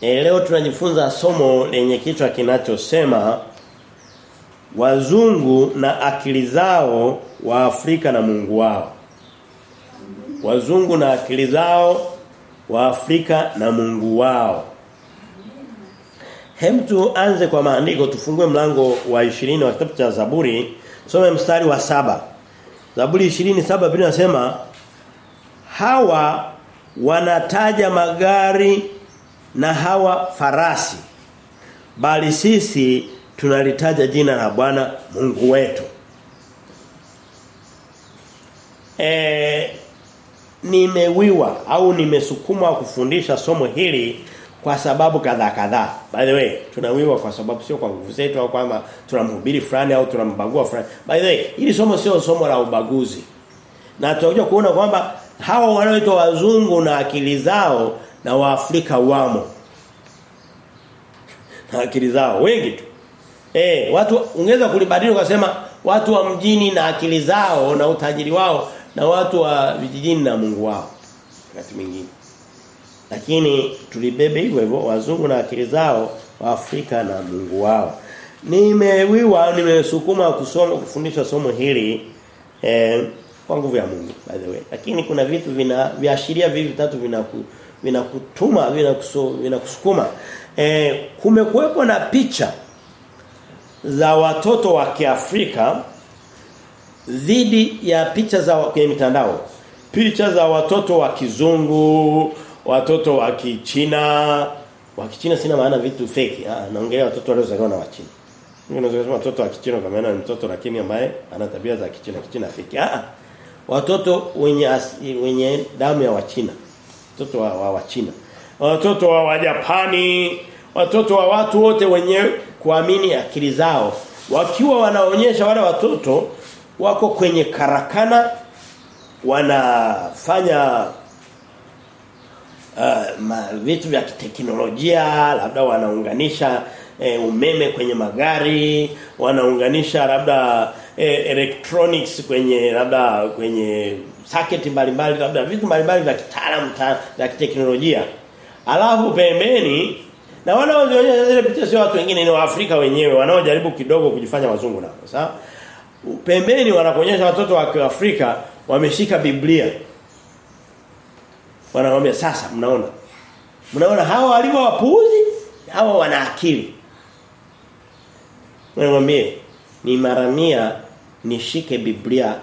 E, leo tunajifunza somo lenye kichwa kinachosema wazungu na akili zao wa Afrika na Mungu wao. Wazungu na akili zao wa Afrika na Mungu wao. Hem tuanze kwa maandiko tufungue mlango wa 20 wa kitabu cha Zaburi, some mstari wa saba Zaburi 27 Biblia inasema hawa wanataja magari na hawa farasi bali sisi tunalitaja jina la Bwana Mungu wetu. E, nimewiwa au nimesukumwa kufundisha somo hili kwa sababu kadhaa kadhaa. By the way, tunawiwa kwa sababu sio kwa nguvu zetu au kwamba tunamhubiri fulani au tunambagua fulani. By the way, hili somo sio somo la ubaguzi. Na tutakuja kuona kwamba hawa wanaoitwa wazungu na akili zao na waafrika wamo. Na akili zao wengi tu. Eh, watu ungeweza kulibadili ukasema watu wa mjini na akili zao na utajiri wao na watu wa vijijini na Mungu wao. Wakati mwingine. Lakini tulibebe hivyo hivyo wazungu na akili zao wa Afrika na Mungu wao. Nimewiwa nimesukuma kusoma kufundisha somo hili eh, kwa nguvu ya Mungu by the way. Lakini kuna vitu vina viashiria vivi vitatu vinaku vinakutuma vinakusukuma. Eh, kumekuwepo na picha za watoto wa Kiafrika dhidi ya picha za kwenye mitandao. Picha za watoto wa kizungu, watoto wa kichina, wa kichina sina maana vitu fake. Ah, naongelea watoto waliozaliwa na wachina. Mimi nazungumza watoto wa kichina kwa maana ni mtoto lakini ambaye ana tabia za kichina, kichina fake. Ah, watoto wenye wenye damu ya wachina. Watoto wa, wa wa China. Watoto wa wajapani, watoto wa watu wote wenye kuamini akili zao. Wakiwa wanaonyesha wale watoto wako kwenye karakana wanafanya uh, ma, vitu vya teknolojia labda wanaunganisha e, umeme kwenye magari wanaunganisha labda e, electronics kwenye labda kwenye circuit mbalimbali labda vitu mbalimbali vya kitaalamu na teknolojia alafu pembeni na wale wanaozionyesha zile picha sio watu wengine ni waafrika wenyewe wanaojaribu kidogo kujifanya wazungu nao. Sawa? Pembeni wanakuonyesha watoto wa Afrika wameshika Biblia. Wanawaambia sasa mnaona. Mnaona hawa walivyo wapuuzi, hawa wana akili. Mwambie ni mara mia nishike Biblia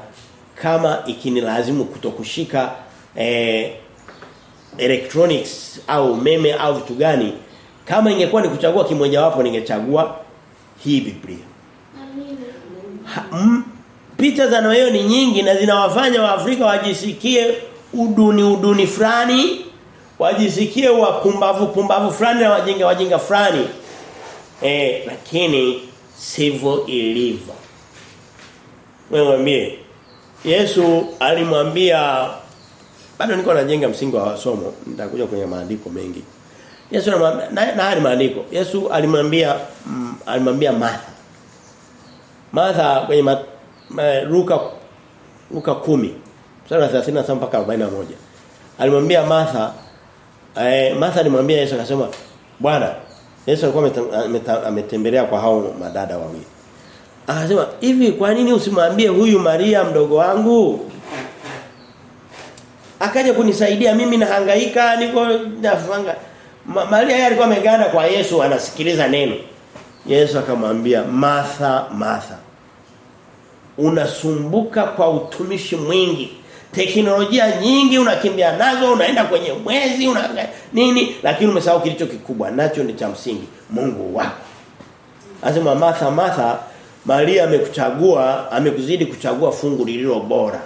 kama ikinilazimu kutokushika eh, electronics au meme au vitu gani kama ingekuwa ni kuchagua kimoja wapo ningechagua hii Biblia. Ha, picha za Noeo ni nyingi na zinawafanya Waafrika wajisikie uduni uduni fulani, wajisikie wapumbavu pumbavu fulani na wajinga wajinga fulani. Eh, lakini sivyo ilivyo. Wewe Yesu alimwambia bado niko najenga msingi wa somo, nitakuja kwenye maandiko mengi. Yesu na, na ni maandiko. Yesu alimwambia mm, alimwambia Martha. Martha kwenye ma, ma, Luka Luka 10 mstari wa 37 mpaka 41. Alimwambia Martha eh Martha alimwambia Yesu akasema Bwana Yesu alikuwa ametembelea kwa hao madada wawili. Akasema hivi kwa nini usimwambie huyu Maria mdogo wangu? Akaja kunisaidia mimi nahangaika niko nafanga Ma, Maria yeye alikuwa ameganda kwa Yesu anasikiliza neno. Yesu akamwambia Martha Martha unasumbuka kwa utumishi mwingi. Teknolojia nyingi unakimbia nazo unaenda kwenye mwezi una nini lakini umesahau kilicho kikubwa nacho ni cha msingi Mungu wako. Anasema Martha Martha Maria amekuchagua amekuzidi kuchagua fungu lililo bora.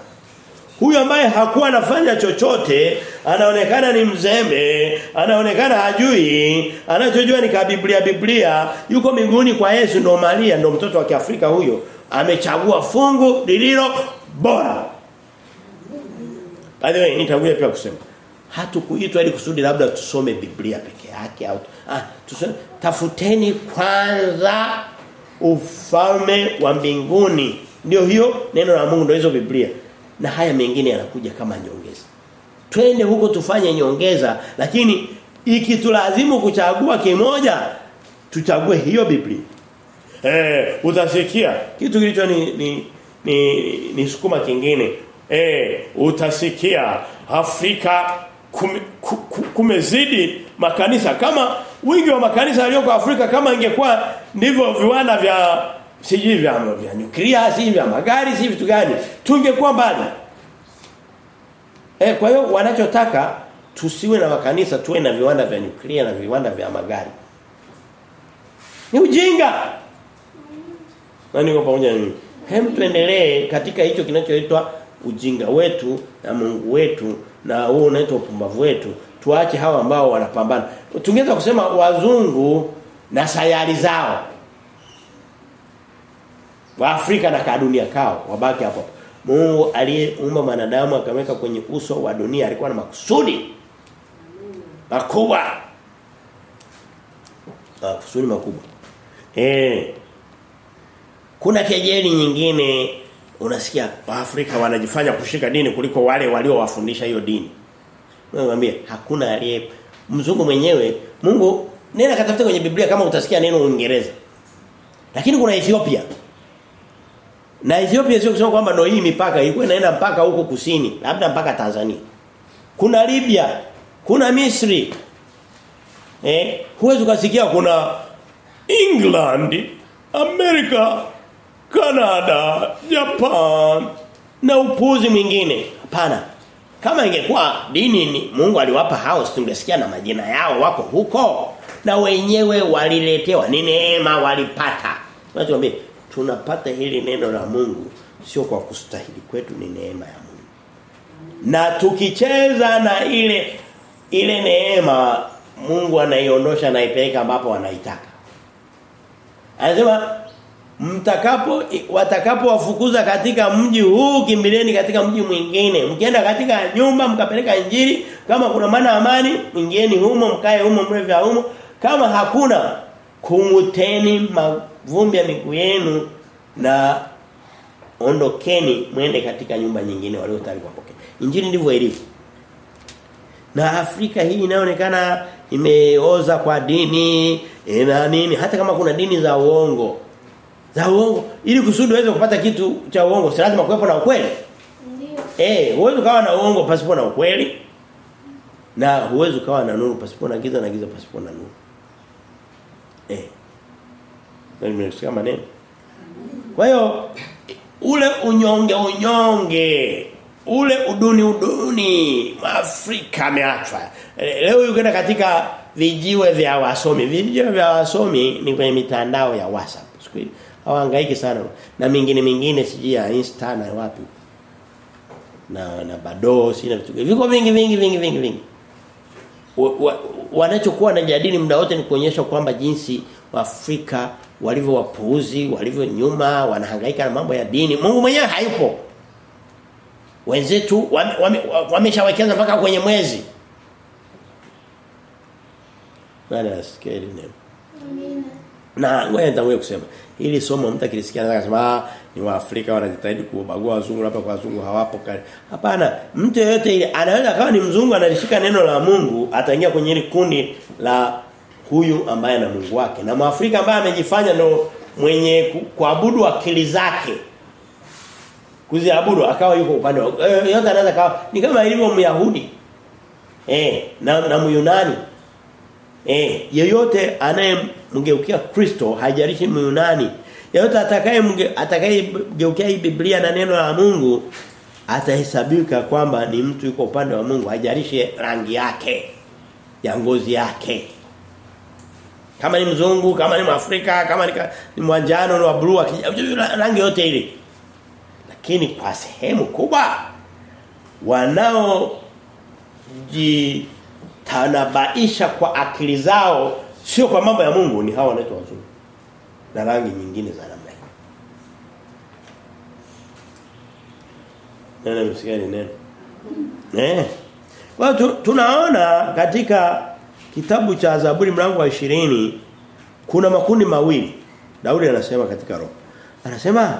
Huyu ambaye hakuwa anafanya chochote, anaonekana ni mzembe, anaonekana hajui, anachojua ni kabiblia Biblia, yuko miguuni kwa Yesu ndo Maria ndo mtoto wa Kiafrika huyo, amechagua fungu lililo bora. By the way, nitakuja pia kusema hatukuitwa ili kusudi labda tusome Biblia peke yake au ah tusome tafuteni kwanza ufalme wa mbinguni. Ndio hiyo neno la Mungu ndio hizo Biblia na haya mengine yanakuja kama nyongeza. Twende huko tufanye nyongeza lakini ikitulazimu kuchagua kimoja tuchague hiyo Biblia. Eh, utasikia kitu kilicho ni ni ni, ni sukuma kingine. Eh, utasikia Afrika kume, ku, ku, kumezidi makanisa kama wingi wa makanisa yaliyoko Afrika kama ingekuwa ndivyo viwanda vya sijui vya vya nyuklia si vya magari si vitu gani tungekuwa mbali. Eh, kwa hiyo wanachotaka tusiwe na makanisa tuwe na viwanda vya nyuklia na viwanda vya magari. Ni ujinga. Na niko pamoja nini? Hem tuendelee katika hicho kinachoitwa ujinga wetu na Mungu wetu na huo unaitwa upumbavu wetu. Tuache hawa ambao wanapambana. tungeza kusema wazungu na sayari zao. Waafrika na kadunia kao wabaki hapo. Mungu aliyeumba mwanadamu akamweka kwenye uso wa dunia alikuwa na makusudi makubwa. Makusudi makubwa. Eh kuna kejeli nyingine unasikia Waafrika wanajifanya kushika dini kuliko wale waliowafundisha hiyo dini. Nakwambia hakuna aliye mzungu mwenyewe Mungu nenda katafuta kwenye Biblia kama utasikia neno Uingereza. Lakini kuna Ethiopia. Na Ethiopia sio kusema kwamba ndio hii mipaka ilikuwa inaenda mpaka huko kusini, labda mpaka Tanzania. Kuna Libya, kuna Misri. Eh, huwezi ukasikia kuna England, America, Canada, Japan na upuzi mwingine. Hapana. Kama ingekuwa dini ni Mungu aliwapa hao tungesikia na majina yao wako huko na wenyewe waliletewa ni neema walipata. Watuambie tunapata hili neno la Mungu sio kwa kustahili kwetu ni neema ya Mungu. Na tukicheza na ile ile neema Mungu anaiondosha na ipeleka ambapo anaitaka. Anasema mtakapo watakapowafukuza katika mji huu kimbileni katika mji mwingine. Mkienda katika nyumba mkapeleka injili kama kuna maana amani ingieni humo mkae humo mle vya humo. Kama hakuna kumuteni mavumbi ya miguu yenu na ondokeni mwende katika nyumba nyingine waliotaka kupokea injili ndivyo ilivyo. Na Afrika hii inaonekana imeoza kwa dini na nini hata kama kuna dini za uongo za uongo. Ili kusudi uweze kupata kitu cha uongo si lazima kuwepo na ukweli? Ndio. eh huwezi ukawa na uongo pasipo na ukweli. Na huwezi ukawa na nuru pasipo na giza na giza pasipo na nuru. Eh. Ndio nimesikia maneno. Kwa hiyo ule unyonge unyonge ule uduni uduni Afrika ameachwa. Leo yuko katika vijiwe vya wasomi vijiwe vya wasomi ni kwenye mitandao ya WhatsApp. Siku hawahangaiki sana. Na mingine mingine sijui ya Insta na wapi. Na na bado sina vitu. Viko vingi vingi vingi vingi vingi. Wanachokuwa na wanajadili muda wote ni kuonyesha kwamba jinsi Waafrika walivyo wapuuzi walivyo nyuma wanahangaika na mambo ya dini. Mungu mwenyewe hayupo. Wenzetu wameshawekeza wame, wame mpaka kwenye mwezi. Nani asikia hili neno. Amina. na ngoja nitangulie kusema hili somo mtu akilisikia anaweza kusema ah ni waafrika wanajitahidi kubagua wazungu hapa kwa wazungu hawapo kali hapana mtu yeyote ile anaweza kawa ni mzungu analishika neno la Mungu ataingia kwenye ile kundi la huyu ambaye na Mungu wake. Na mwafrika ambaye amejifanya ndo mwenye kuabudu akili zake. Kuziabudu akawa yuko upande wa e, yote anaweza kawa ni kama ilivyo myahudi. Eh na na myunani Eh, yeyote anayemgeukia Kristo hajalishi Myunani. Yeyote atakaye atakayegeukia hii Biblia na neno la Mungu atahesabika kwamba ni mtu yuko upande wa Mungu, hajalishi rangi yake ya ngozi yake. Kama ni mzungu, kama ni Mwafrika, kama ni, ni mwanjano ni wa blue, rangi yote ile. Lakini kwa sehemu kubwa wanao jitanabaisha kwa akili zao sio kwa mambo ya Mungu ni hawa wanaitwa wazungu na rangi nyingine za namna hiyo. Neno msikieni neno. Eh. Kwa tu, tunaona katika kitabu cha Zaburi mlango wa 20 kuna makundi mawili. Daudi anasema katika roho. Anasema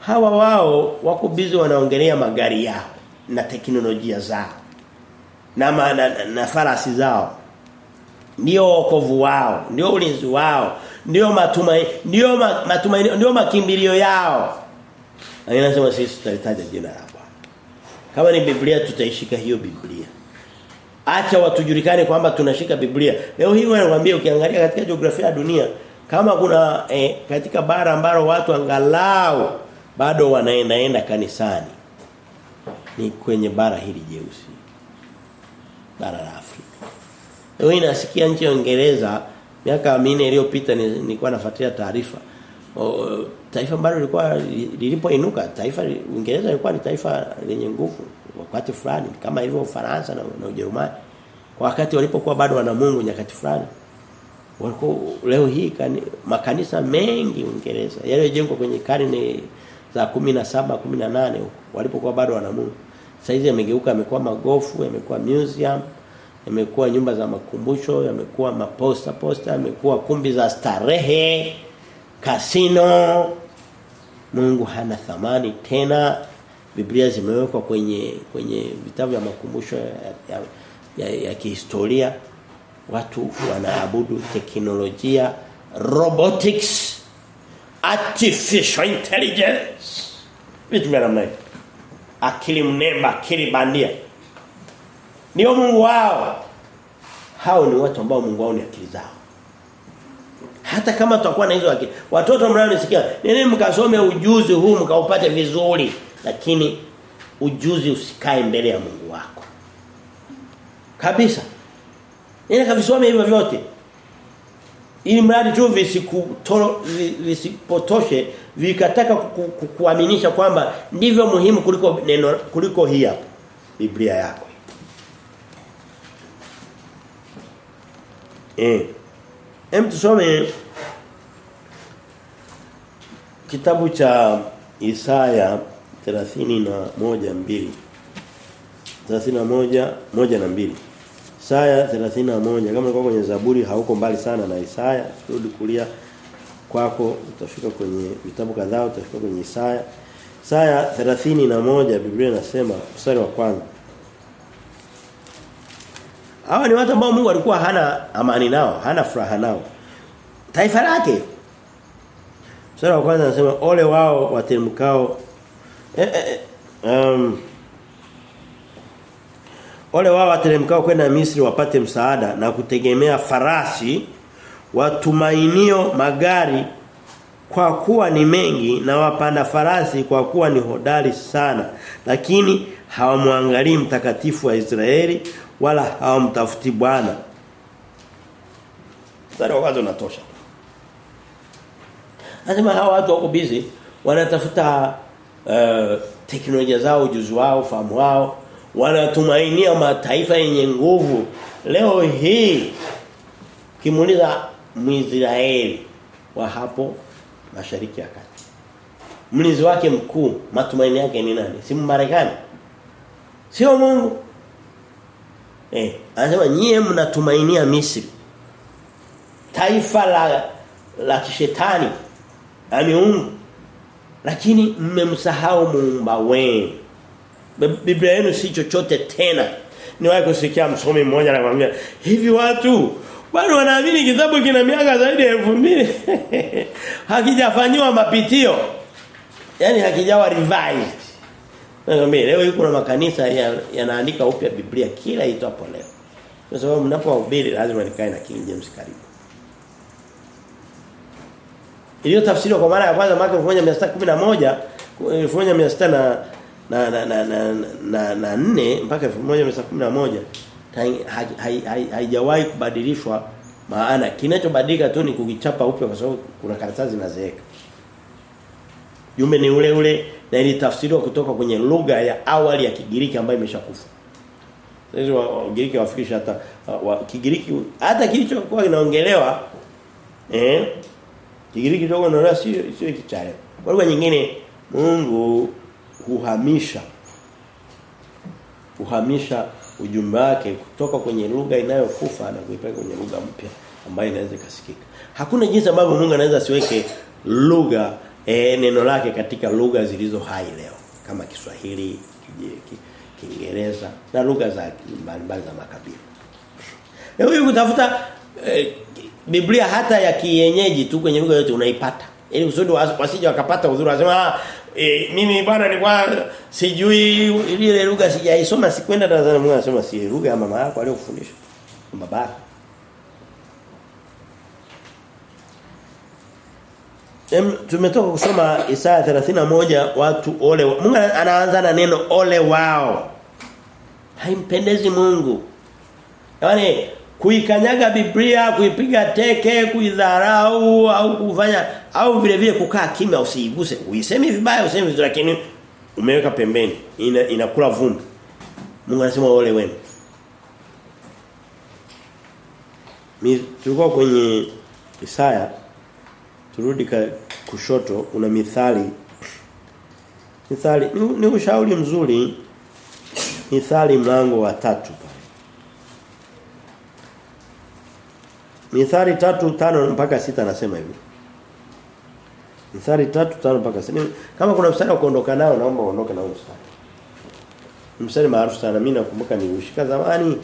hawa wao wako busy wanaongelea magari yao na teknolojia zao na, na, na, na farasi zao ndio wokovu wao, ndio ulinzi wao, ndio matumaini, ndio matumaini, ndio makimbilio yao. Anasema sisi tutalitaja jina la Bwana. Kama ni Biblia tutaishika hiyo Biblia. Acha watujulikane kwamba tunashika Biblia. Leo hii wewe nakwambia ukiangalia katika jiografia ya dunia kama kuna eh, katika bara ambalo watu angalau bado wanaendaenda kanisani ni kwenye bara hili jeusi. Bara la Afrika. Leo inasikia nchi ya Uingereza miaka minne iliyopita nilikuwa nafuatilia taarifa. Taifa ambalo lilikuwa lilipoinuka, taifa Uingereza ilikuwa ni taifa lenye nguvu wakati fulani kama hivyo Ufaransa na, na Ujerumani. Kwa wakati walipokuwa bado wana Mungu nyakati fulani. Walikuwa leo hii kani, makanisa mengi Uingereza yaliyojengwa kwenye karne za 17 18 walipokuwa bado wana Mungu. Sasa hizi yamegeuka yamekuwa magofu, yamekuwa museum, yamekuwa nyumba za makumbusho, yamekuwa maposta posta, yamekuwa kumbi za starehe, kasino. Mungu hana thamani tena. Biblia zimewekwa kwenye kwenye vitabu vya makumbusho ya, ya, ya, ya kihistoria. Watu wanaabudu teknolojia, robotics, artificial intelligence. Vitu vya namna hiyo. Akili mnemba, akili bandia. Ndio Mungu wao. Hao ni watu ambao Mungu wao ni akili zao. Hata kama tutakuwa na hizo akili. Watoto mnaonisikia, nini mkasome ujuzi huu mkaupate vizuri, lakini ujuzi usikae mbele ya Mungu wako. Kabisa. Nene kavisome hivyo vyote? Ili mradi tu visipotoshe vikataka kuaminisha kwamba ndivyo muhimu kuliko neno kuliko hii hapa Biblia yako. Eh. Hem tusome kitabu cha Isaya 31 2 31 1 na mbili Isaya 31 kama ulikuwa kwenye Zaburi hauko mbali sana na Isaya. Rudi kulia kwako utafika kwenye vitabu kadhaa utafika kwenye Isaya. Isaya 31 Biblia inasema mstari wa kwanza. Hawa ni watu ambao Mungu alikuwa hana amani nao, hana furaha nao. Taifa lake. Mstari wa kwanza anasema ole wao watemkao eh, eh, um, Ole wao wateremkao kwenda Misri wapate msaada na kutegemea farasi watumainio magari kwa kuwa ni mengi na wapanda farasi kwa kuwa ni hodari sana lakini hawamwangalii mtakatifu wa Israeli wala hawamtafuti Bwana. Mstari wa kwanza unatosha. Anasema hawa watu wako busy wanatafuta uh, teknolojia zao, ujuzi wao, fahamu wao, wanatumainia mataifa yenye nguvu. Leo hii kimuuliza Mwisraeli wa hapo Mashariki ya Kati. Mlinzi wake mkuu, matumaini yake ni nani? Si Marekani. Sio Mungu. Eh, anasema nyie mnatumainia Misri. Taifa la la kishetani na miungu. Lakini mmemsahau muumba wenu. Biblia yenu si chochote tena. Niwahi kusikia msomi mmoja anakuambia, "Hivi watu bado wanaamini kitabu kina miaka zaidi ya 2000 hakijafanywa mapitio." Yaani hakijawa revised. Nakwambia leo yuko na makanisa yanaandika ya upya Biblia kila itwapo leo. Kwa sababu mnapohubiri lazima nikae na King James karibu. Iliyo tafsiri kwa mara ya kwanza mwaka 1611 1600 na na na na na na, na nne mpaka 1611 haijawahi kubadilishwa maana kinachobadilika tu ni kukichapa upya kwa sababu kuna karatasi zinazeeka. Jumbe ni ule ule na ilitafsiriwa kutoka kwenye lugha ya awali ya Kigiriki ambayo imeshakufa. Sasa Wagiriki wafikisha hata wa, Kigiriki hata kilichokuwa kinaongelewa eh Kigiriki kidogo naona sio sio kichaya. Kwa lugha nyingine Mungu huhamisha huhamisha ujumbe wake kutoka kwenye lugha inayokufa na kuipeleka kwenye lugha mpya ambayo inaweza kusikika. Hakuna jinsi ambavyo Mungu anaweza siweke lugha e, neno lake katika lugha zilizo hai leo kama Kiswahili, Kiingereza na lugha za mbalimbali za makabila. Leo huyu kutafuta e, Biblia hata ya kienyeji tu kwenye lugha yote unaipata. Ili usudi wasije wakapata udhuru wasema ah, e, mimi bwana nilikuwa sijui ile lugha sijaisoma sikwenda Tanzania mwana anasema si lugha ya mama yako aliyokufundisha. Baba. Em tumetoka kusoma Isaya 31 watu ole wa. Mungu anaanza na neno ole wao. Haimpendezi Mungu. Yaani kuikanyaga Biblia, kuipiga teke, kuidharau au kufanya au vile vile kukaa kimya usiiguse. Uisemi vibaya, usemi vizuri lakini umeweka pembeni. Ina, inakula vumbi. Mungu anasema ole wenu. Mi tulikuwa kwenye Isaya turudi ka, kushoto una mithali mithali ni, ni ushauri mzuri mithali mlango wa tatu Mithali tatu tano mpaka 6 anasema hivi. Mithali tatu tano mpaka 6. Kama kuna mstari wa kuondoka nao naomba uondoke na mstari. Mstari maarufu sana mimi nakumbuka niliushika zamani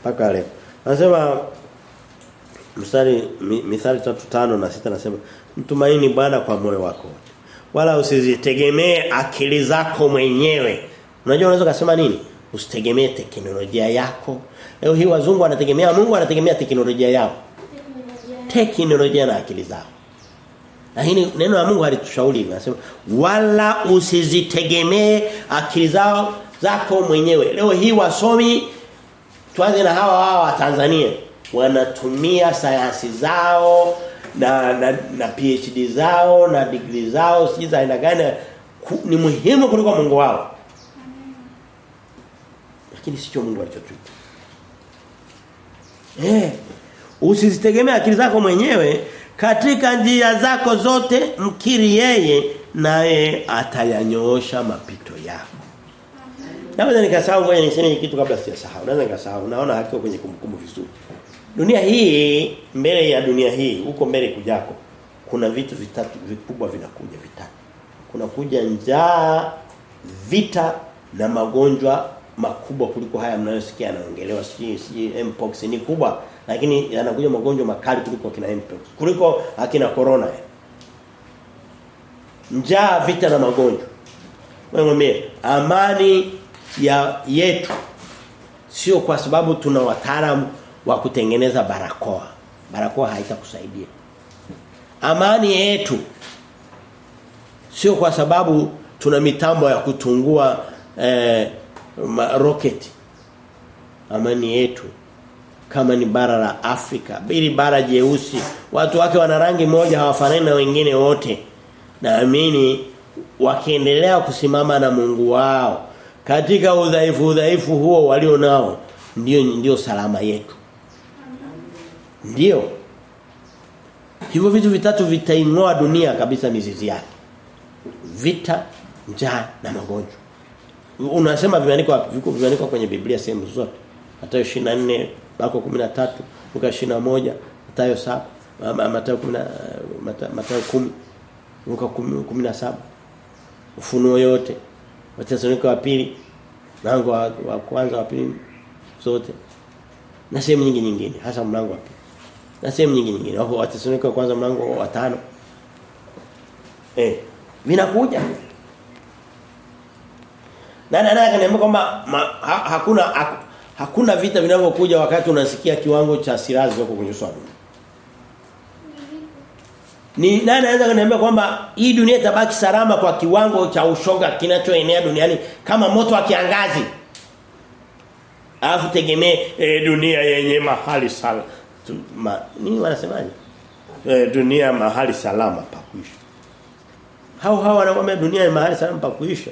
mpaka leo. Anasema mstari Mithali tatu tano na 6 anasema mtumaini Bwana kwa moyo wako wala usizitegemee akili zako mwenyewe. Unajua unaweza kusema nini? Usitegemee teknolojia yako. Leo hii wazungu wanategemea Mungu anategemea teknolojia yao teknolojia na akili zao. Lakini neno la Mungu halitushauri linasema wala usizitegemee akili zao zako mwenyewe. Leo hii wasomi tuanze na hawa hawa wa Tanzania wanatumia sayansi zao na na, na PhD zao na degree zao si za aina gani ni muhimu kuliko Mungu wao. Lakini sicho Mungu alichotuita. Eh Usizitegemee akili zako mwenyewe katika njia zako zote mkiri yeye naye atayanyoosha mapito yako. Naweza nikasahau ngoja niseme kitu kabla sijasahau. Naweza nikasahau. Naona hakiko kwenye kumbukumbu vizuri. Dunia hii mbele ya dunia hii huko mbele kujako kuna vitu vitatu vikubwa vinakuja vitatu. Kuna kuja njaa, vita na magonjwa makubwa kuliko haya mnayosikia yanaongelewa si si mpox ni kubwa lakini yanakuja magonjwa makali kuliko kina mpox kuliko akina corona. Njaa vita na magonjwa. Wewe amani ya yetu sio kwa sababu tuna wataalamu wa kutengeneza barakoa. Barakoa haitakusaidia. Amani yetu sio kwa sababu tuna mitambo ya kutungua eh, rocket. Amani yetu kama ni bara la Afrika. Bili bara jeusi. Watu wake wana rangi moja hawafanani na wengine wote. Naamini wakiendelea kusimama na Mungu wao katika udhaifu udhaifu huo walio nao ndio ndio salama yetu. Ndio. Hivyo vitu vitatu vitaingoa dunia kabisa mizizi yake. Vita njaa na magonjwa. Unasema vimeandikwa viko vimeandikwa kwenye Biblia sehemu zote. Hata 24 Marko 13 Luka 21 Mathayo 7 Mathayo 10 Mathayo 10 Luka 17 Ufunuo yote. Wathesalonike wa pili mlango wa, wa kwanza wa pili zote. Na sehemu nyingi nyingine hasa mlango wa pili. Na sehemu nyingi nyingine. Wako Wathesalonike wa kwanza mlango wa tano. Eh vinakuja. Na na na kaniambia kwamba hakuna ha, hakuna vita vinavyokuja wakati unasikia kiwango cha silaha zilizoko kwenye uso Ni nani anaweza kuniambia kwamba hii dunia itabaki salama kwa kiwango cha ushoga kinachoenea duniani kama moto wa kiangazi? Alafu tegemee e, dunia yenye mahali salama. Ma, nini wanasemaje? E, dunia mahali salama pa kuishi. Hao hao wanakuambia dunia ni mahali salama pa kuishi.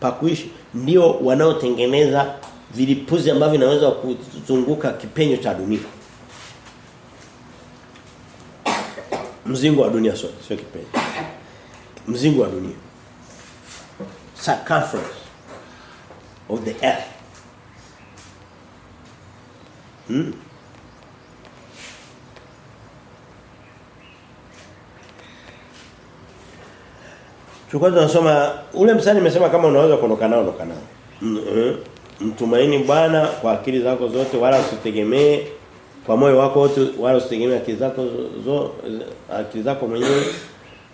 Pa kuishi ndio wanaotengeneza vilipuzi ambavyo vinaweza kuzunguka kipenyo cha dunia. Mzingo wa dunia sio sio kipenyo. Mzingo wa dunia. Circumference of the earth. Hmm. Tulikuwa tunasoma ule msani nimesema kama unaweza kuondoka nao ondoka nao. Mtumaini Bwana kwa akili zako zote wala usitegemee kwa moyo wako wote wala usitegemee akili zako zo akili zako mwenyewe.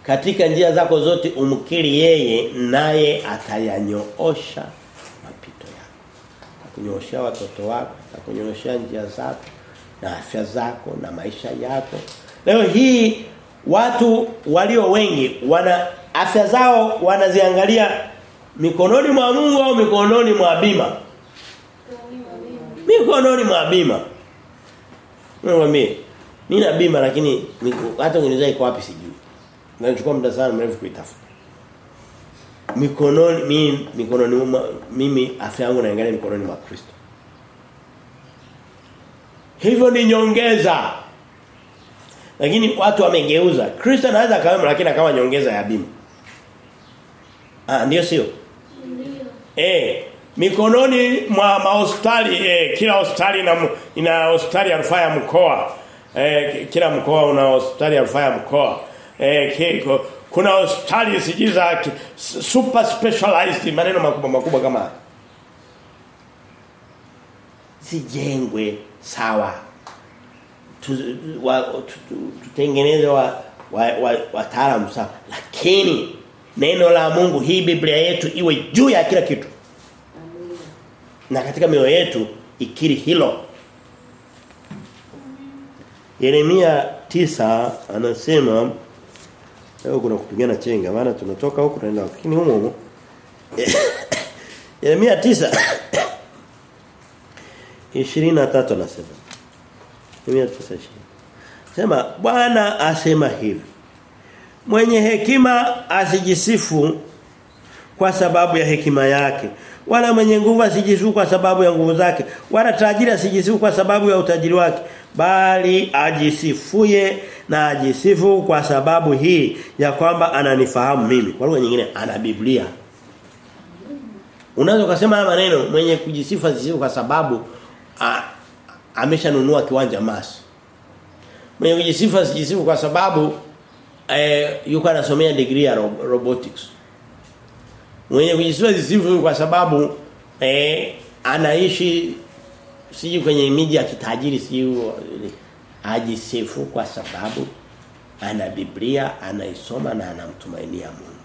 Katika njia zako zote umkiri yeye naye atayanyoosha mapito yako. Atakunyooshia watoto wako atakunyooshia njia zako na afya zako na maisha yako. Leo hii watu walio wengi wana afya zao wanaziangalia mikononi mwa Mungu au mikononi mwa bima mikononi mwa bima Mwambie na bima lakini hata unizae iko wapi sijui. Na nichukua muda sana mrefu kuitafuta. Mikononi mimi mikononi mwa mimi afya yangu naangalia mikononi mwa Kristo. Hivyo ni nyongeza. Lakini watu wamegeuza. Kristo anaweza akawa lakini akawa nyongeza ya bima. Ah ndio sio? Ndio. Eh mikononi mwa mahospitali eh, kila hospitali ina ina hospitali ya rufaa ya mkoa. Eh, kila mkoa una hospitali ya rufaa ya mkoa. Eh, kiko, kuna hospitali siji za super specialized maneno makubwa makubwa kama zijengwe sawa. Tutengeneze wa wataalamu wa, wa sawa. Lakini neno la Mungu hii Biblia yetu iwe juu ya kila kitu na katika mioyo yetu ikiri hilo. Yeremia tisa anasema leo kuna kupigana chenga maana tunatoka huko tunaenda lakini humo humo Yeremia tisa 23 anasema Yeremia 9:20 Sema Bwana asema hivi Mwenye hekima asijisifu kwa sababu ya hekima yake wala mwenye nguvu asijisifu kwa sababu ya nguvu zake wala tajiri asijisifu kwa sababu ya utajiri wake bali ajisifuye na ajisifu kwa sababu hii ya kwamba ananifahamu mimi. Kwa lugha nyingine ana Biblia. Unaweza kusema haya maneno mwenye kujisifu asijisifu kwa sababu ameshanunua kiwanja masi. Mwenye kujisifu asijisifu kwa sababu eh, yuko anasomea degree ya robotics mwenye kujisua zisifu kwa sababu eh, anaishi siji kwenye miji ya kitajiri siji ajisifu kwa sababu ana Biblia anaisoma na anamtumainia Mungu.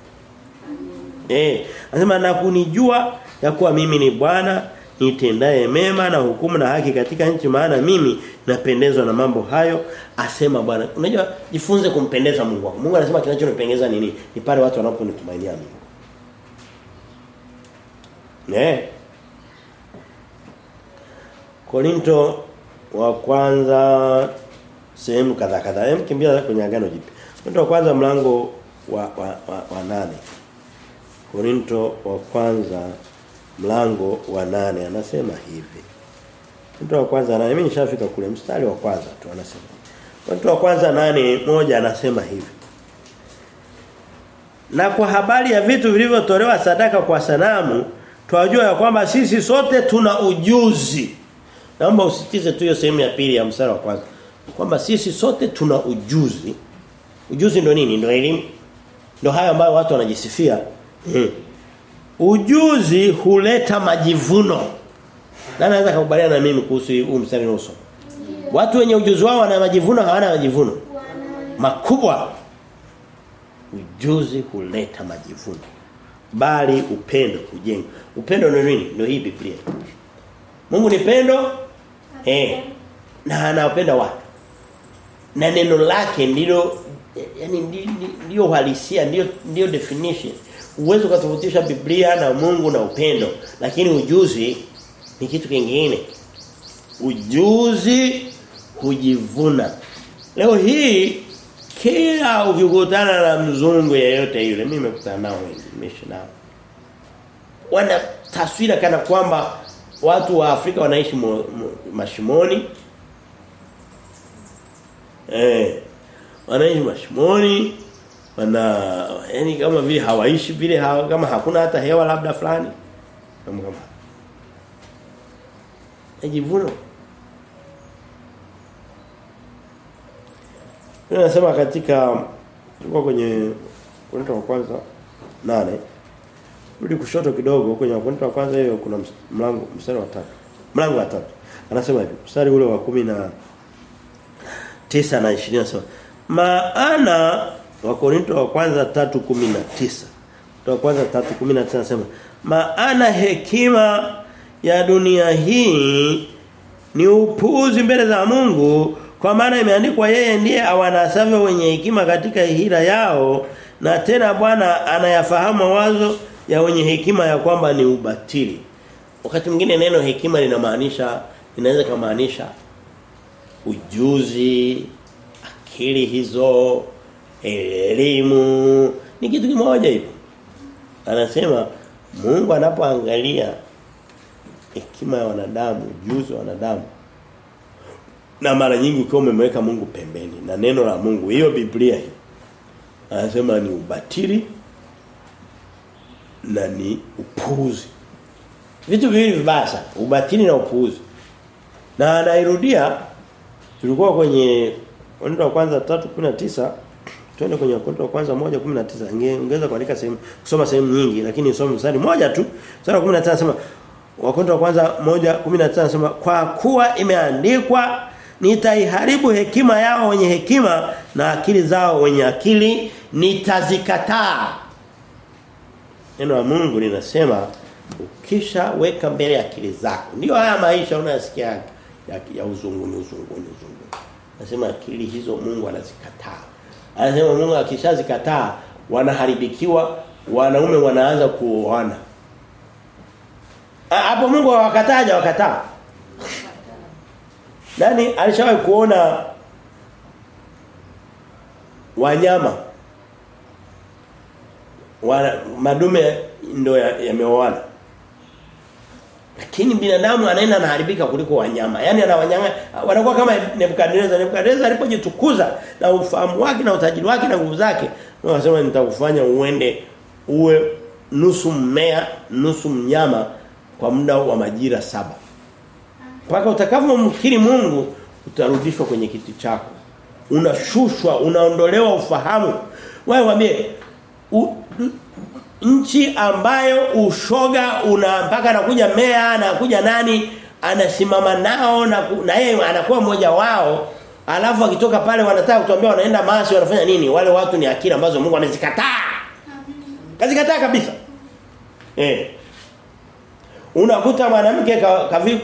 Eh, anasema na kunijua ya kuwa mimi ni Bwana nitendaye mema na hukumu na haki katika nchi maana mimi napendezwa na mambo hayo asema Bwana. Unajua jifunze kumpendeza Mungu wako. Mungu anasema kinachonipendeza nini? Ni pale watu wanaponitumainia mimi. Ne? Korinto wa kwanza sehemu kadha kadha. Hem kimbia kwenye agano jipya. Korinto wa kwanza mlango wa wa, wa, wa nane. Korinto wa kwanza mlango wa nane anasema hivi. Korinto wa kwanza nane mimi nishafika kule mstari wa kwanza tu anasema. Korinto wa kwanza nane moja anasema hivi. Na kwa habari ya vitu vilivyotolewa sadaka kwa sanamu twajua ya kwamba sisi sote tuna ujuzi. Naomba usitize tu hiyo sehemu ya pili ya msara wa kwanza. Kwamba sisi sote tuna ujuzi. Ujuzi ndo nini? Ndo elimu. Ndo hayo ambayo watu wanajisifia. Hmm. Ujuzi huleta majivuno. Nani anaweza kukubaliana na mimi kuhusu huu mstari unaosoma? Watu wenye ujuzi wao wana majivuno hawana majivuno. Makubwa. Ujuzi huleta majivuno. Bali upendo hujenga. Upendo ni nini? Ndio hii Biblia. Mungu ni pendo eh na anawapenda watu. Na neno lake ndilo yani ndio halisia ndio ndio definition. Uwezo kutofautisha Biblia na Mungu na upendo, lakini ujuzi ni kitu kingine. Ujuzi kujivuna Leo hii kila ukikutana na mzungu yeyote yule mimi nimekutana nao wengi nimeishi nao. Wana taswira kana kwamba watu wa Afrika wanaishi mo, mo, mashimoni. Eh wanaishi mashimoni wana yani kama vile hawaishi vile hawa, kama hakuna hata hewa labda fulani. Kama kama najivuno Nasema katika tulikuwa kwenye Korinto wa kwanza nane. Rudi kushoto kidogo kwenye Korinto wa kwanza hiyo kuna mlango mstari wa tatu. Mlango wa tatu. Anasema hivi, mstari ule wa kumi na 9 na 20 anasema maana wa Korinto wa kwanza 3:19 wa kwanza 3:19 anasema maana hekima ya dunia hii ni upuuzi mbele za Mungu kwa maana imeandikwa yeye ndiye awanasavyo wenye hekima katika hila yao na tena Bwana anayafahamu mawazo ya wenye hekima ya kwamba ni ubatili. Wakati mwingine neno hekima linamaanisha inaweza kumaanisha ujuzi, akili hizo, elimu, ni kitu kimoja hivyo. Anasema Mungu anapoangalia hekima ya wanadamu, ujuzi wa wanadamu na mara nyingi ukiwa umemweka Mungu pembeni na neno la Mungu hiyo Biblia hii anasema ni ubatili na ni upuuzi. Vitu viwili vibaya sana ubatili na upuuzi. Na anairudia tulikuwa kwenye Korinto wa kwanza 3:19 twende kwenye Korinto wa kwanza 1:19 angeongeza kuandika sehemu kusoma sehemu nyingi lakini nisome mstari moja tu. Mstari wa 19 anasema Wakorintho wa kwanza 1:19 anasema kwa kuwa imeandikwa nitaiharibu hekima yao wenye hekima na akili zao wenye akili nitazikataa. Neno la Mungu linasema ukisha weka mbele akili zako ndio haya maisha unayosikia ya, ya uzungu uzungu uzungu Nasema akili hizo Mungu anazikataa. Anasema Mungu akishazikataa wanaharibikiwa wanaume wanaanza kuoana. Hapo Mungu hawakataja wakataa nani alishawahi kuona wanyama? Wana, madume ndio yameoana. Ya lakini binadamu anaenda anaharibika kuliko wanyama. Yaani anawanyanga wanakuwa kama Nebukadnezar Nebukadnezar alipojitukuza na ufahamu wake na utajiri wake na nguvu zake anasema nitakufanya uende uwe nusu mmea nusu mnyama kwa muda wa majira saba mpaka utakapomkiri Mungu utarudishwa kwenye kiti chako. Unashushwa unaondolewa ufahamu. Wewe waambie nchi ambayo ushoga una mpaka anakuja mea anakuja nani anasimama nao na na yeye anakuwa mmoja wao alafu akitoka pale wanataka kutuambia wanaenda masi wanafanya nini? Wale watu ni akili ambazo Mungu amezikataa. Kazikataa kabisa. Eh unakuta mwanamke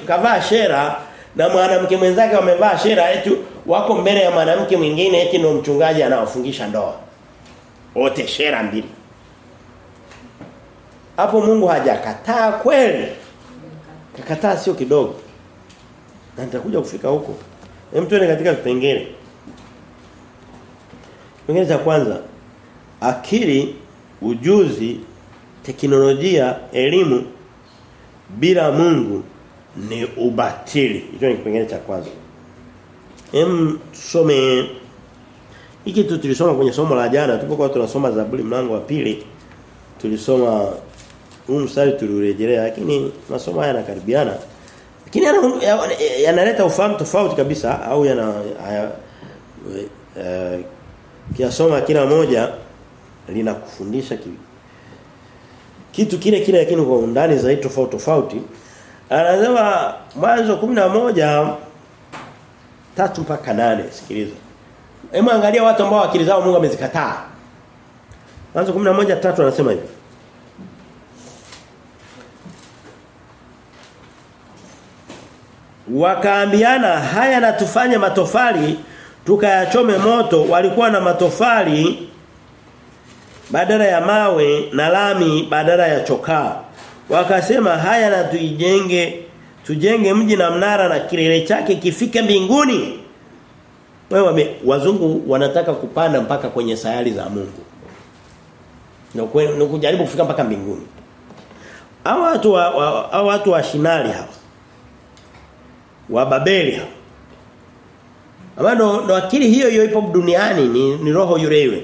kavaa shera na mwanamke mwenzake wamevaa shera eti wako mbele ya mwanamke mwingine eti ndio mchungaji anawafungisha ndoa. Wote shera mbili. Hapo Mungu hajakataa kweli. Kakataa sio kidogo. Na nitakuja kufika huko. Hem tuende katika vipengele kipengele cha kwanza. Akili ujuzi teknolojia elimu bila Mungu ni ubatili. Hicho ni kipengele cha kwanza. Hem tusome hiki tu tulisoma kwenye somo la jana. Tulipokuwa tunasoma Zaburi mlango wa pili tulisoma huu mstari tuliurejelea lakini masomo haya yanakaribiana. Lakini yanaleta ufahamu tofauti kabisa au yana haya uh, kiasoma kila moja linakufundisha kitu kile kile lakini kwa undani zaidi tofauti tofauti. Anasema mwanzo moja tatu mpaka nane sikiliza. Hebu angalia watu ambao akili zao Mungu amezikataa. Mwanzo 11 tatu anasema hivi. Wakaambiana haya natufanye matofali tukayachome moto. Walikuwa na matofali badala ya mawe na lami badala ya chokaa. Wakasema haya na tuijenge tujenge mji na mnara na kilele chake kifike mbinguni. Wewe wazungu wanataka kupanda mpaka kwenye sayari za Mungu. Na kujaribu kufika mpaka mbinguni. Hao watu wa, wa, watu wa shinali hawa wa Babeli hawa. Ndo akili hiyo hiyo ipo duniani ni, ni roho yule yule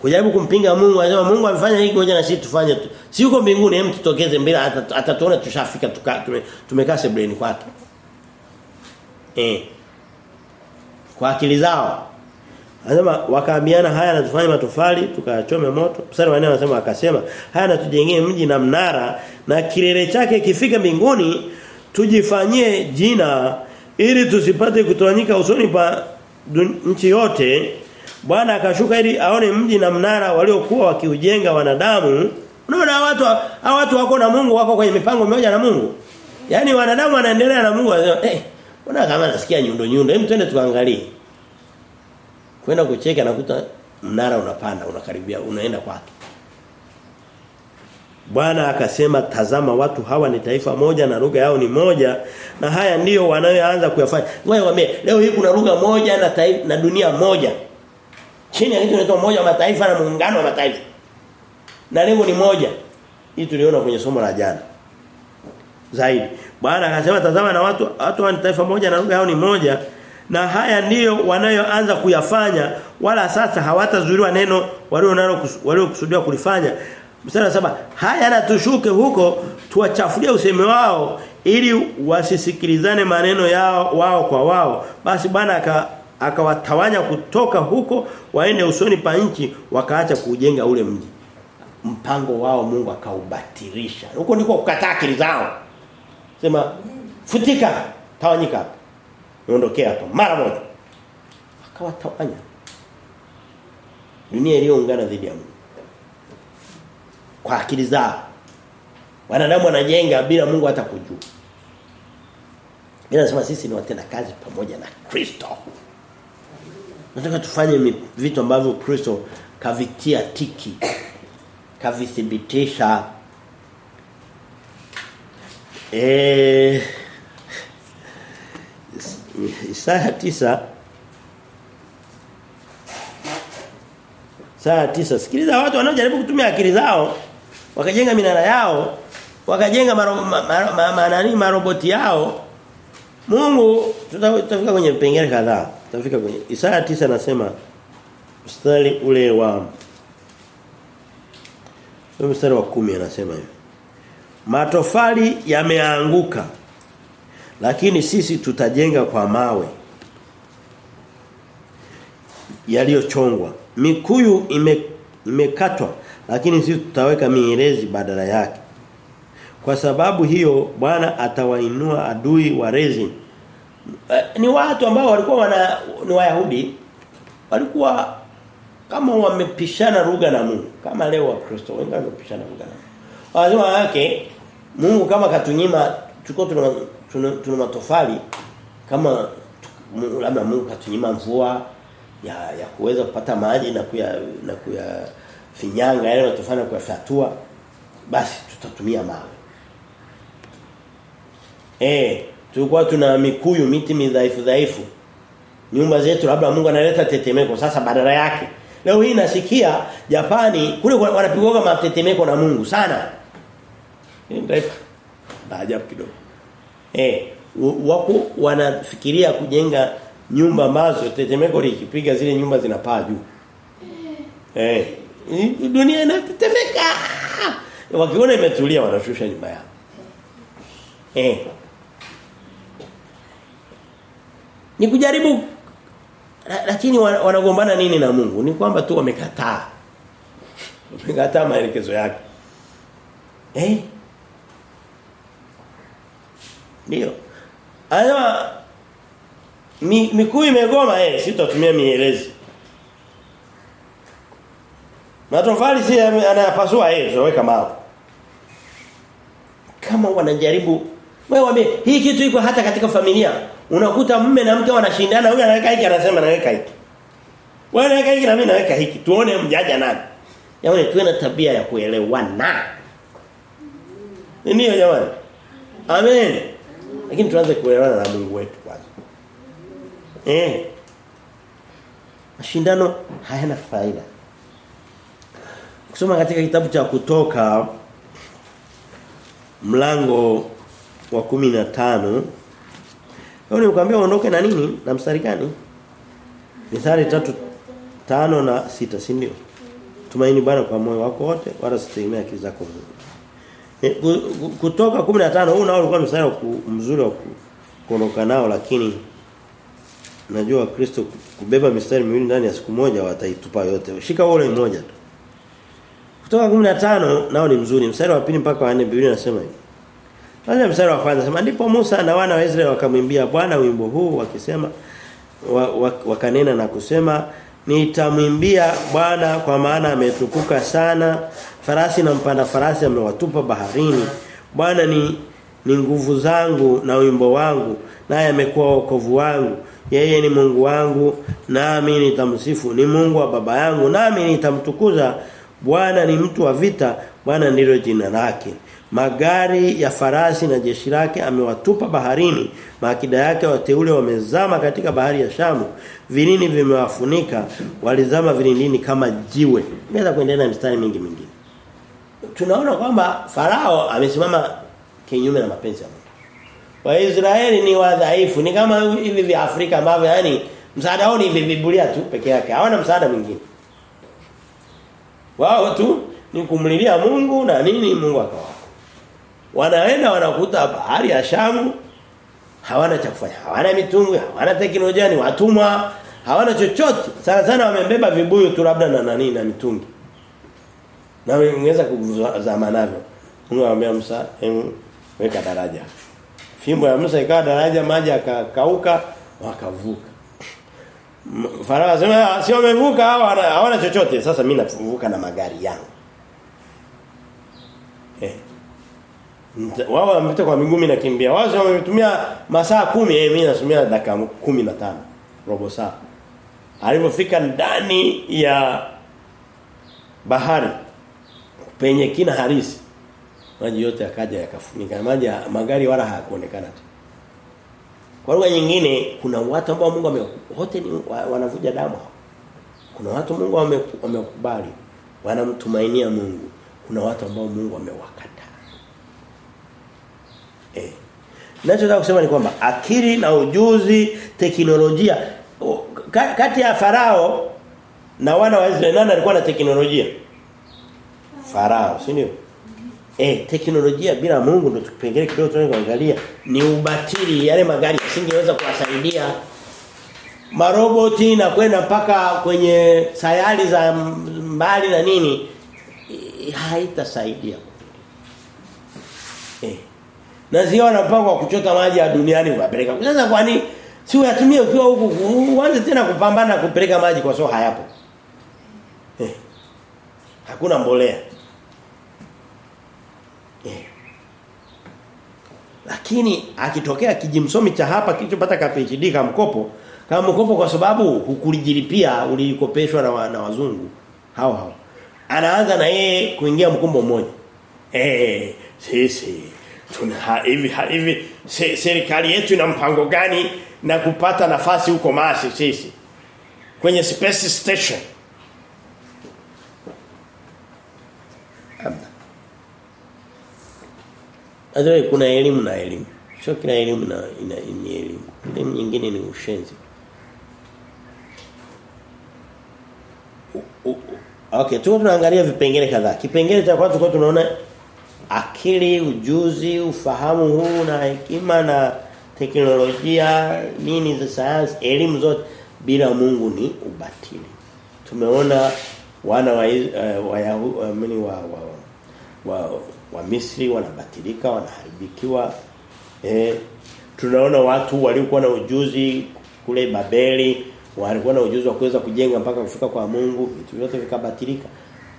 kujaribu kumpinga Mungu anasema Mungu amefanya hiki ngoja na sisi tufanye tu. Si yuko mbinguni hem tutokeze mbele atatuona tushafika tume, tumekaa sebleni kwake. Eh. Kwa akili zao. Anasema wakaambiana haya na tufanye matofali tukachome moto. Mstari wa 4 anasema akasema haya na tujengee mji na mnara na kilele chake kifika mbinguni tujifanyie jina ili tusipate kutawanyika usoni pa nchi yote Bwana akashuka ili aone mji na mnara waliokuwa wakiujenga wanadamu. Unaona watu hao watu wako na Mungu wako kwenye mipango mmoja na Mungu. Yaani wanadamu wanaendelea na Mungu wanasema eh mbona kama nasikia nyundo nyundo hebu twende tuangalie. Kwenda kucheka nakuta mnara unapanda unakaribia unaenda kwake. Bwana akasema tazama watu hawa ni taifa moja na lugha yao ni moja na haya ndiyo wanayoanza kuyafanya. Ngoja wame leo hii kuna lugha moja na taifa, na dunia moja. Chini ya kitu inaitwa moja wa mataifa na muungano wa mataifa. Na lengo ni moja. Hii tuliona kwenye somo la jana. Zaidi. Bwana akasema tazama na watu watu wa taifa moja na lugha yao ni moja na haya ndiyo wanayoanza kuyafanya wala sasa hawatazuiliwa neno walio nalo waliokusudiwa kulifanya Mstari saba haya na tushuke huko tuwachafulie usemi wao ili wasisikilizane maneno yao wao kwa wao. Basi Bwana akawatawanya kutoka huko waende usoni pa nchi wakaacha kujenga ule mji. Mpango wao Mungu akaubatilisha. Huko ndiko kukataa akili zao. Sema futika tawanyika. Niondokea hapa mara moja. Akawatawanya. Dunia iliyoungana dhidi ya Mungu kwa akili zao. Wanadamu wanajenga bila Mungu hata kujua. Mimi nasema sisi ni watenda kazi pamoja na Kristo. Nataka tufanye vitu ambavyo Kristo kavitia tiki. Kavithibitisha. Eh Isaya tisa Saa tisa sikiliza watu wanaojaribu kutumia akili zao wakajenga minara yao wakajenga maro, ma, ma, ma, ma, maroboti yao Mungu tutafika kwenye vipengele kadhaa tutafika kwenye Isaya 9 anasema mstari ule wa mstari wa kumi anasema hivi. Matofali yameanguka lakini sisi tutajenga kwa mawe yaliyochongwa. Mikuyu ime imekatwa lakini sisi tutaweka mierezi badala yake. Kwa sababu hiyo Bwana atawainua adui wa Rezin e, ni watu ambao walikuwa wana ni Wayahudi. Walikuwa kama wamepishana lugha na Mungu. Kama leo wakristo wengi wamepishana lugha na Mungu. Wanasema yake Mungu kama katunyima tuko tuna, tuna, tuna matofali kama labda Mungu katunyima mvua ya ya kuweza kupata maji na kuya na kuya finyanga yale matofali na kuyafyatua basi tutatumia mawe. Eh, tulikuwa tuna mikuyu miti midhaifu dhaifu. Nyumba zetu labda Mungu analeta tetemeko sasa badala yake. Leo hii nasikia Japani kule wanapigwa matetemeko na Mungu sana. Ajabu kidogo. Eh, wako wanafikiria kujenga nyumba ambazo tetemeko likipiga zile nyumba zinapaa juu. Eh, dunia inatetemeka. Wakiona imetulia wanashusha nyumba yao. Eh. Ni kujaribu lakini wanagombana nini na Mungu? Ni kwamba tu wamekataa. Wamekataa maelekezo yake. Eh? Ndio. Anasema mi, mikuu imegoma eh sitatumia mielezi. Matofali si anayapasua eh tunaweka mawe. Kama wanajaribu wewe wame hii kitu iko hata katika familia. Unakuta mme na mke wanashindana huyu anaweka hiki anasema naweka hiki. Wewe naweka hiki na mimi naweka hiki. Tuone mjaja nani. Jamani tuwe na tabia ya kuelewana. Ndio jamani. Amen. Lakini tuanze kuelewana na Mungu wetu kwanza. Eh. Mashindano hayana faida. Kusoma katika kitabu cha kutoka mlango wa 15 Leo nikwambia uondoke na nini? Na mstari gani? Mithali tatu tano na sita si ndio? Tumaini Bwana kwa moyo wako wote wala sitegemea akili zako e, kutoka 15 huu nao ulikuwa mstari mzuri wa kuondoka nao lakini najua Kristo kubeba mistari miwili ndani ya siku moja wataitupa yote. Shika ule mmoja tu. Kutoka 15 nao ni mzuri. Mstari wa pili mpaka wa 4 Biblia inasema hivi. Kwanza mstari wa kwanza sema ndipo Musa na wana wa Israeli wakamwimbia Bwana wimbo huu wakisema wakanena na kusema nitamwimbia Bwana kwa maana ametukuka sana farasi na mpanda farasi amewatupa baharini. Bwana ni ni nguvu zangu na wimbo wangu naye amekuwa wokovu wangu. Yeye ni Mungu wangu nami nitamsifu. Ni Mungu wa baba yangu nami nitamtukuza. Bwana ni mtu wa vita Bwana ndilo jina lake magari ya farasi na jeshi lake amewatupa baharini maakida yake wateule wamezama katika bahari ya Shamu. Vilini vimewafunika walizama vilindini kama jiwe. Naweza kuendelea na mistari mingi mingine. Tunaona kwamba farao amesimama kinyume na mapenzi ya Mungu. Waisraeli ni wadhaifu ni kama hivi vya Afrika ambavyo yani msaada wao ni Biblia tu peke yake. Hawana msaada mwingine. Wao tu ni kumlilia Mungu na nini Mungu akawapa wanaenda wanakuta bahari ya Shamu hawana cha kufanya. Hawana mitungi hawana teknolojia ni watumwa hawana chochote. Sana sana wamebeba vibuyu tu labda na nani na mitungi. Na ungeweza kuzama navyo. Mungu anamwambia Musa weka daraja. Fimbo ya Musa ikawa daraja maji akakauka wakavuka. Farao anasema sio wamevuka hawana chochote. Sasa mimi navuka na magari yangu. Eh wao wamepita kwa miguu nakimbia. Wao wametumia masaa kumi eh mimi natumia dakika 15 robo saa. Alipofika ndani ya bahari penye kina harisi maji yote akaja yakafunika. Maji magari wala hayakuonekana tu kwa lugha nyingine kuna watu ambao Mungu ame wote ni wanavuja damu. Kuna watu Mungu wamekubali wanamtumainia Mungu. Kuna watu ambao Mungu amewakata eh kusema ni kwamba akili na ujuzi, teknolojia kati ya farao na wana wa Israeli nani alikuwa na teknolojia? Farao, si ndio? Eh, teknolojia bila Mungu ndio tukipengele kidogo tunaangalia ni ubatili yale magari yasingeweza kuwasaidia maroboti na kwenda mpaka kwenye sayari za mbali na nini haitasaidia. Eh. Na ziona mpango wa kuchota maji ya duniani kupeleka. Sasa kwani si uyatumie ukiwa huku uanze tena kupambana kupeleka maji kwa sababu hayapo. Eh. Hakuna mbolea. Eh. Lakini akitokea kijimsomi cha hapa kilichopata ka PhD kama mkopo, kama mkopo kwa sababu hukulijilipia ulikopeshwa na, wa, na wazungu hao hao. Anaanza na yeye kuingia mkumbo mmoja. Eh, sisi tuna hivi hivi se, serikali yetu ina mpango gani na kupata nafasi huko Masi sisi kwenye space station Adoi kuna elimu na elimu. Sio kila elimu na ina elimu. Elimu nyingine ni ushenzi. Okay, tu tunaangalia vipengele kadhaa. Kipengele cha kwanza kwa tunaona akili, ujuzi, ufahamu huu na hekima na teknolojia, nini za sayansi, elimu zote bila Mungu ni ubatili. Tumeona wana wa uh, wa, uh, wa, wa, wa wa Misri wanabatilika wanaharibikiwa eh tunaona watu walikuwa na ujuzi kule Babeli walikuwa na ujuzi wa kuweza kujenga mpaka kufika kwa Mungu vitu vyote vikabatilika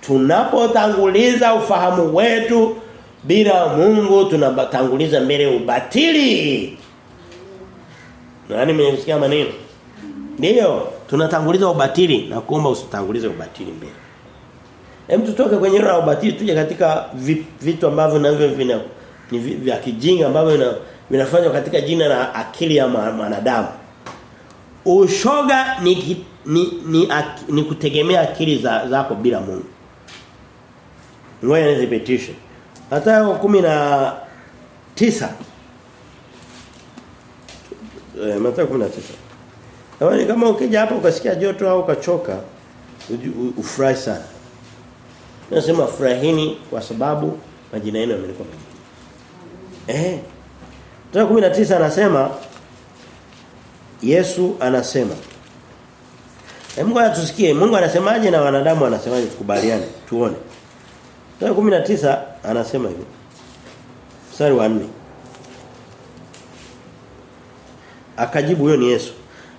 tunapotanguliza ufahamu wetu bila Mungu tunabatanguliza mbele ubatili nani mmenisikia maneno ndio tunatanguliza ubatili na kuomba usitangulize ubatili mbele Hem tutoke kwenye roho ubatili tuje katika vitu ambavyo navyo vina ni vya kijinga ambavyo vinafanywa katika jina la akili ya mwanadamu. Ushoga ni ni ni, ni, ni kutegemea akili za, zako bila Mungu. Ngoja nizipitishe. Mathayo 19 Eh Mathayo 19. Naona kama ukija hapa ukasikia joto au ukachoka ufurahi sana. Nasema furahini kwa sababu majina yenu yamelikuwa mengi. Eh. Mstari 19 anasema Yesu anasema Mungu anatusikie. Mungu anasemaje na wanadamu anasemaje tukubaliane. Tuone. Mstari 19 anasema hivi. Wa 4. Akajibu huyo ni Yesu.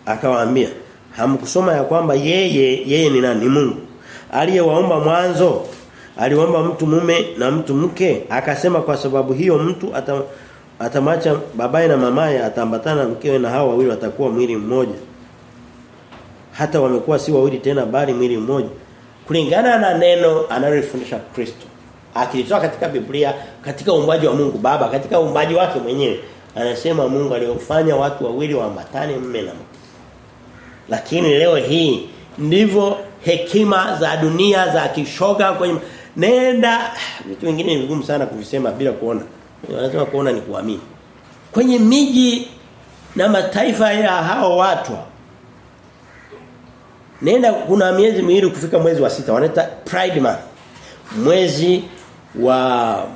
akawaambia hamkusoma ya kwamba yeye yeye ni nani ni Mungu Aliyewaomba mwanzo aliomba mtu mume na mtu mke akasema kwa sababu hiyo mtu ata, atamacha babaye na mamaye ataambatana na mkewe na hao wawili watakuwa mwili mmoja hata wamekuwa si wawili tena bali mwili mmoja kulingana na neno analofundisha Kristo akilitoa katika Biblia katika uumbaji wa Mungu baba katika uumbaji wake mwenyewe anasema Mungu aliofanya watu wawili waambatane mume na mke. Lakini leo hii ndivyo hekima za dunia za kishoga kwenye nenda vitu vingine ni vigumu sana kuvisema bila kuona. Wanasema kuona ni kuamini. Kwenye miji na mataifa ya hao watu nenda kuna miezi miwili kufika mwezi wa sita wanaita pride month. Mwezi wa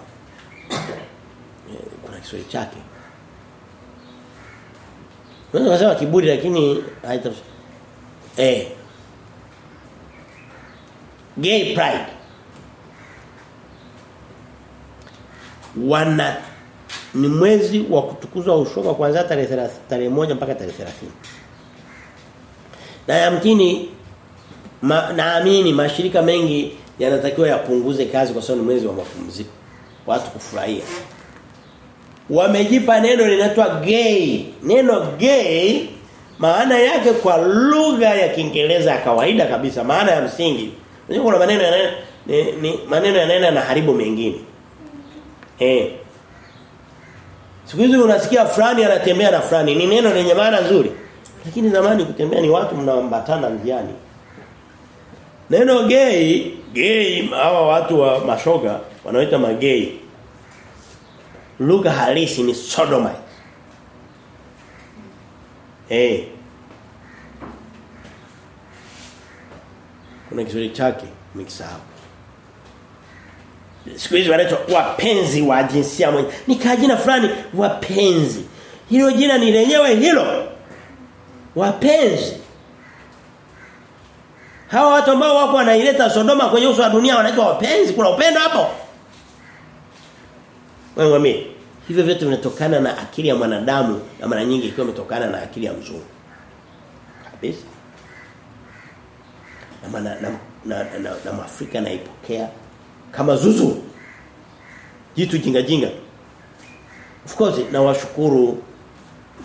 kuna Kiswahili chake. Unaweza kusema kiburi lakini haita eh. Gay pride. Wana ni mwezi wa kutukuzwa ushoga kuanzia tarehe 30 tarehe moja mpaka tarehe 30 na yamkini ma, naamini mashirika mengi yanatakiwa yapunguze kazi kwa sababu ni mwezi wa mapumziko. Watu kufurahia. Wamejipa neno linatoa gay. Neno gay maana yake kwa lugha ya Kiingereza ya kawaida kabisa maana ya msingi. Unajua kuna maneno yanayo ni, ni maneno yanaenda na haribu mengine. Eh. Siku hizi unasikia fulani anatembea na fulani. Ni neno lenye maana nzuri. Lakini zamani kutembea ni watu mnaambatana njiani. Neno gay gay hawa watu wa mashoga wanaoita magay lugha halisi ni sodomite. Eh. Hey. kuna kizuri chake mkisahau siku hizi wanaitwa wapenzi wa jinsia moja. Ni kajina fulani wapenzi. Hilo jina ni lenyewe hilo. Wapenzi hawa watu ambao wako wanaileta Sodoma kwenye uso wa dunia wanaitwa wapenzi. Kuna upendo hapo. Wewe mimi. hivyo vyote vinatokana na akili ya mwanadamu na mara nyingi ikiwa imetokana na akili ya mzungu. Kabisa. Na na na, na, na, na, Afrika naipokea kama zuzu. Jitu jinga jinga. Of course na washukuru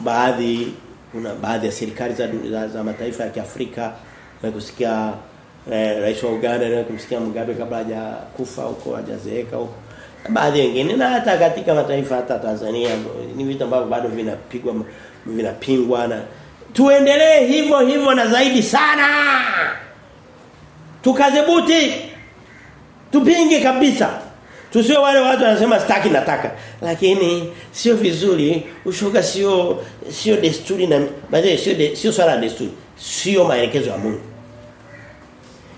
baadhi kuna baadhi ya serikali za, za, za mataifa ya Kiafrika na kusikia eh, rais wa Uganda na kumsikia Mugabe kabla hajakufa huko hajazeeka huko. Baadhi wengine na hata katika mataifa hata Tanzania ni vitu ambavyo bado vinapigwa vinapingwa na tuendelee hivyo hivyo na zaidi sana. Tukadhibuti tupinge kabisa. Tusiwe wale watu wanasema sitaki nataka. Lakini sio vizuri, ushoga sio sio desturi na baadaye sio de, sio swala desturi, sio maelekezo ya Mungu.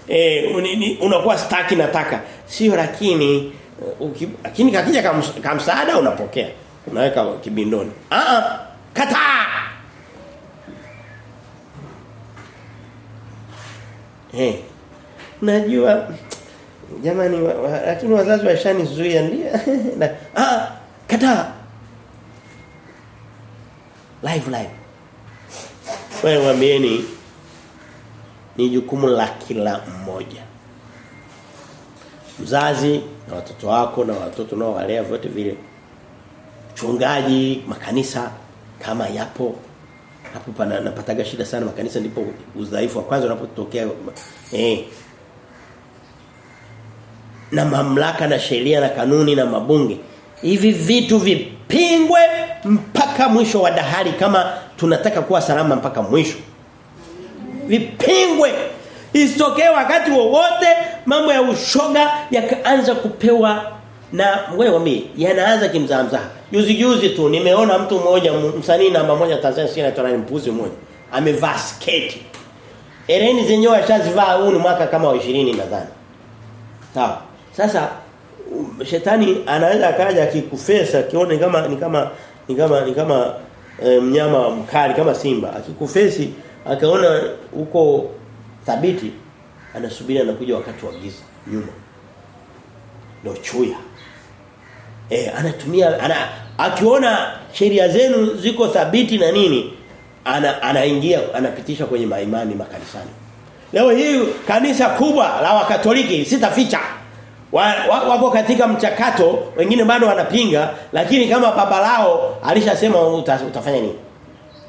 Eh unakuwa staki nataka. Sio lakini uki, lakini kakija kamsaada msaada unapokea. Unaweka kibindoni. Ah ah. Eh. Najua jamani wa, wa, lakini wazazi washanizuia ndio ah kataa live live wewe mwambieni ni jukumu la kila mmoja. Mzazi na watoto wako na watoto nao walea vyote vile. Chungaji makanisa kama yapo hapo pana napataga shida sana. Makanisa ndipo udhaifu wa kwanza unapotokea. Eh. Na mamlaka na sheria na kanuni na mabunge. Hivi vitu vipingwe mpaka mwisho wa dahari kama tunataka kuwa salama mpaka mwisho. Vipingwe! Isitokee wakati wowote mambo ya ushoga yakaanza kupewa na wewe mimi yanaanza kimzamza juzi juzi tu nimeona mtu mmoja msanii namba moja Tanzania sina tena mpuzi mmoja amevaa sketi. Ereni zenyewe ashazivaa huu ni mwaka kama wa 20 nadhani. Sawa. Sasa shetani anaweza akaja akikufesa kione kama ni kama ni kama ni kama e, mnyama mkali kama simba akikufesi akaona huko thabiti anasubiri anakuja wakati wa giza nyuma. Ndio chuya. Eh anatumia ana akiona sheria zenu ziko thabiti na nini ana anaingia anapitisha kwenye maimani makanisani. Leo hii kanisa kubwa la Wakatoliki sitaficha wa, wa, katika mchakato wengine bado wanapinga lakini kama baba lao alishasema uta, utafanya nini?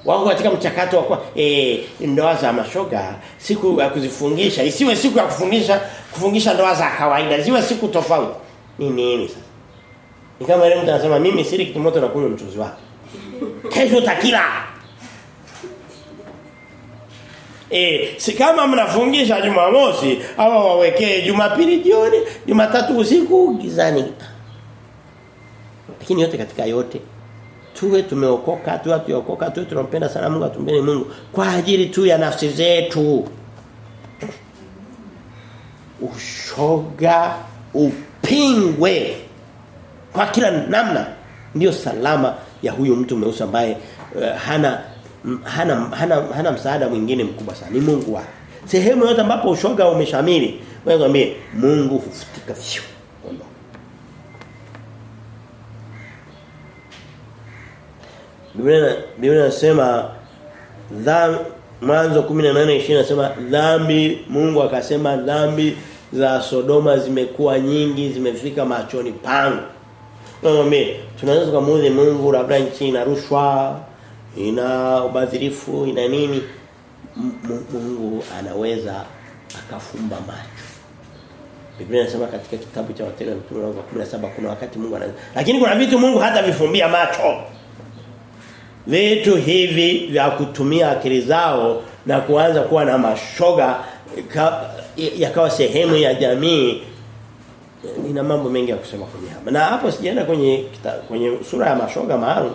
Wako katika mchakato wa eh ndoa za mashoga siku ya kuzifungisha isiwe siku ya kufungisha kufungisha ndoa za kawaida ziwe siku tofauti. Ni nini sasa? Ni kama ile mtu anasema mimi siri kitimoto na kunywa mchuzi wake. Kesho utakila. Eh, si kama mnafungisha Jumamosi au wawekee Jumapili jioni, Jumatatu usiku gizani. Lakini yote katika yote tuwe tumeokoka, tuwe tuokoka, tuwe tunampenda sana Mungu, atumpende Mungu kwa ajili tu ya nafsi zetu. Ushoga upingwe kwa kila namna ndio salama ya huyu mtu mweusi ambaye uh, hana hana hana hana msaada mwingine mkubwa sana. Ni Mungu wake sehemu yote ambapo ushoga umeshamiri wewe mwambie Mungu hufutika. Fyu Biblia Biblia inasema mwanzo 18:20 nasema dhambi Mungu akasema dhambi za Sodoma zimekuwa nyingi zimefika machoni pangu. Mwambie tunaweza kumuudhi Mungu labda nchi ina rushwa ina ubadhirifu ina nini? Mungu anaweza akafumba macho. Biblia inasema katika kitabu cha Matendo mtume wa 17 kuna wakati Mungu anaweza lakini kuna vitu Mungu hata vifumbia macho. Vitu hivi vya kutumia akili zao na kuanza kuwa na mashoga yakawa sehemu ya jamii ina mambo mengi ya kusema kwenye hapa na hapo sijaenda kwenye kwenye sura ya mashoga maalum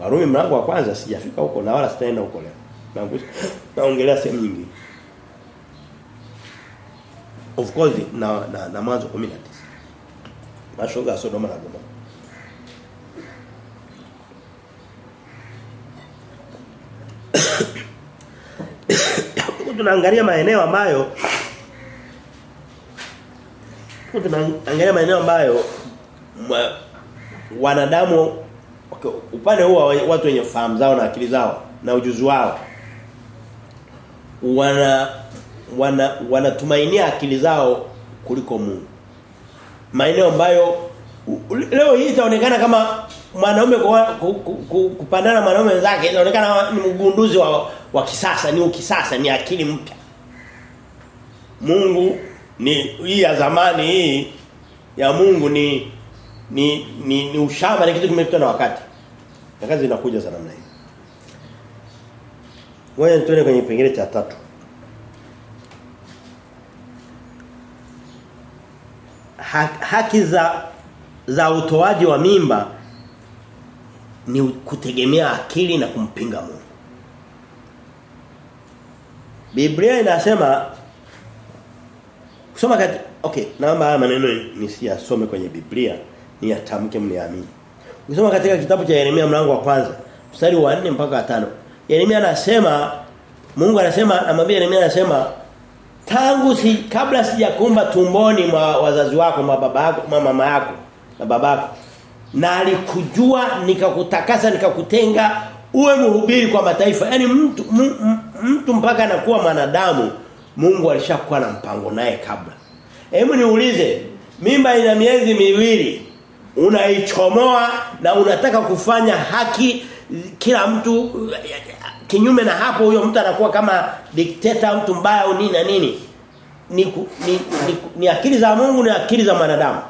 Warumi mlango wa kwanza sijafika huko na wala sitaenda huko leo. Naongelea sehemu nyingine. Of course na na, na mwanzo 19. Mashoga Sodoma na Gomora. tunaangalia maeneo ambayo tunaangalia maeneo ambayo wanadamu okay, upande huo watu wenye fahamu zao na akili zao na ujuzi wao wana wana wanatumainia akili zao kuliko Mungu. Maeneo ambayo leo hii itaonekana kama mwanaume kupandana na mwanaume wenzake inaonekana ni mgunduzi wa, wa kisasa, ni ukisasa, ni akili mpya. Mungu ni hii ya zamani hii ya Mungu ni ni ni, ni ushamba ni kitu kimepita na wakati. Na kazi inakuja sana namna hii Ngoja tuone kwenye kipengele cha tatu. Ha, haki za za utoaji wa mimba ni kutegemea akili na kumpinga Mungu. Biblia inasema kusoma kati okay naomba haya maneno nisiyasome kwenye Biblia ni atamke mniamini. Ukisoma katika kitabu cha Yeremia mlango wa kwanza mstari wa 4 mpaka wa 5 Yeremia anasema Mungu anasema amwambia Yeremia anasema tangu si kabla sijakumba tumboni mwa wazazi wako mwa baba yako mwa mama yako na babako na alikujua nikakutakasa nikakutenga uwe mhubiri kwa mataifa yani mtu mtu mpaka anakuwa mwanadamu Mungu alishakuwa na mpango naye kabla hebu niulize mimba ina miezi miwili unaichomoa na unataka kufanya haki kila mtu kinyume na hapo huyo mtu anakuwa kama dikteta mtu mbaya au nini na nini. Ni, ni, ni, ni akili za Mungu ni akili za mwanadamu.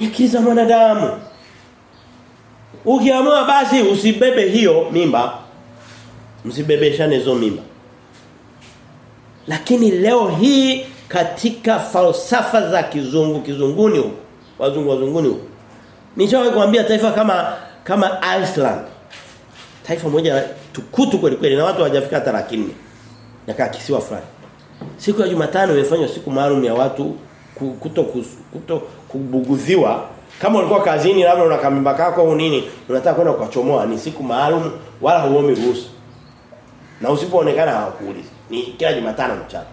Ni akili za mwanadamu. Ukiamua basi usibebe hiyo mimba msibebeshane hizo mimba. Lakini leo hii katika falsafa za kizungu kizunguni huko wazungu wazunguni huko. Nishawahi kuambia taifa kama kama Iceland. Taifa moja tukutu kweli kweli na watu hawajafika hata laki yakaa kisiwa fulani. Siku ya Jumatano imefanywa siku maalum ya watu kuto kuto kubuguziwa kama ulikuwa kazini labda una kamimba kako au nini unataka kwenda kuachomoa ni siku maalum wala huomi ruhusa. Na usipoonekana hawakuulizi. Ni kila Jumatano mchana.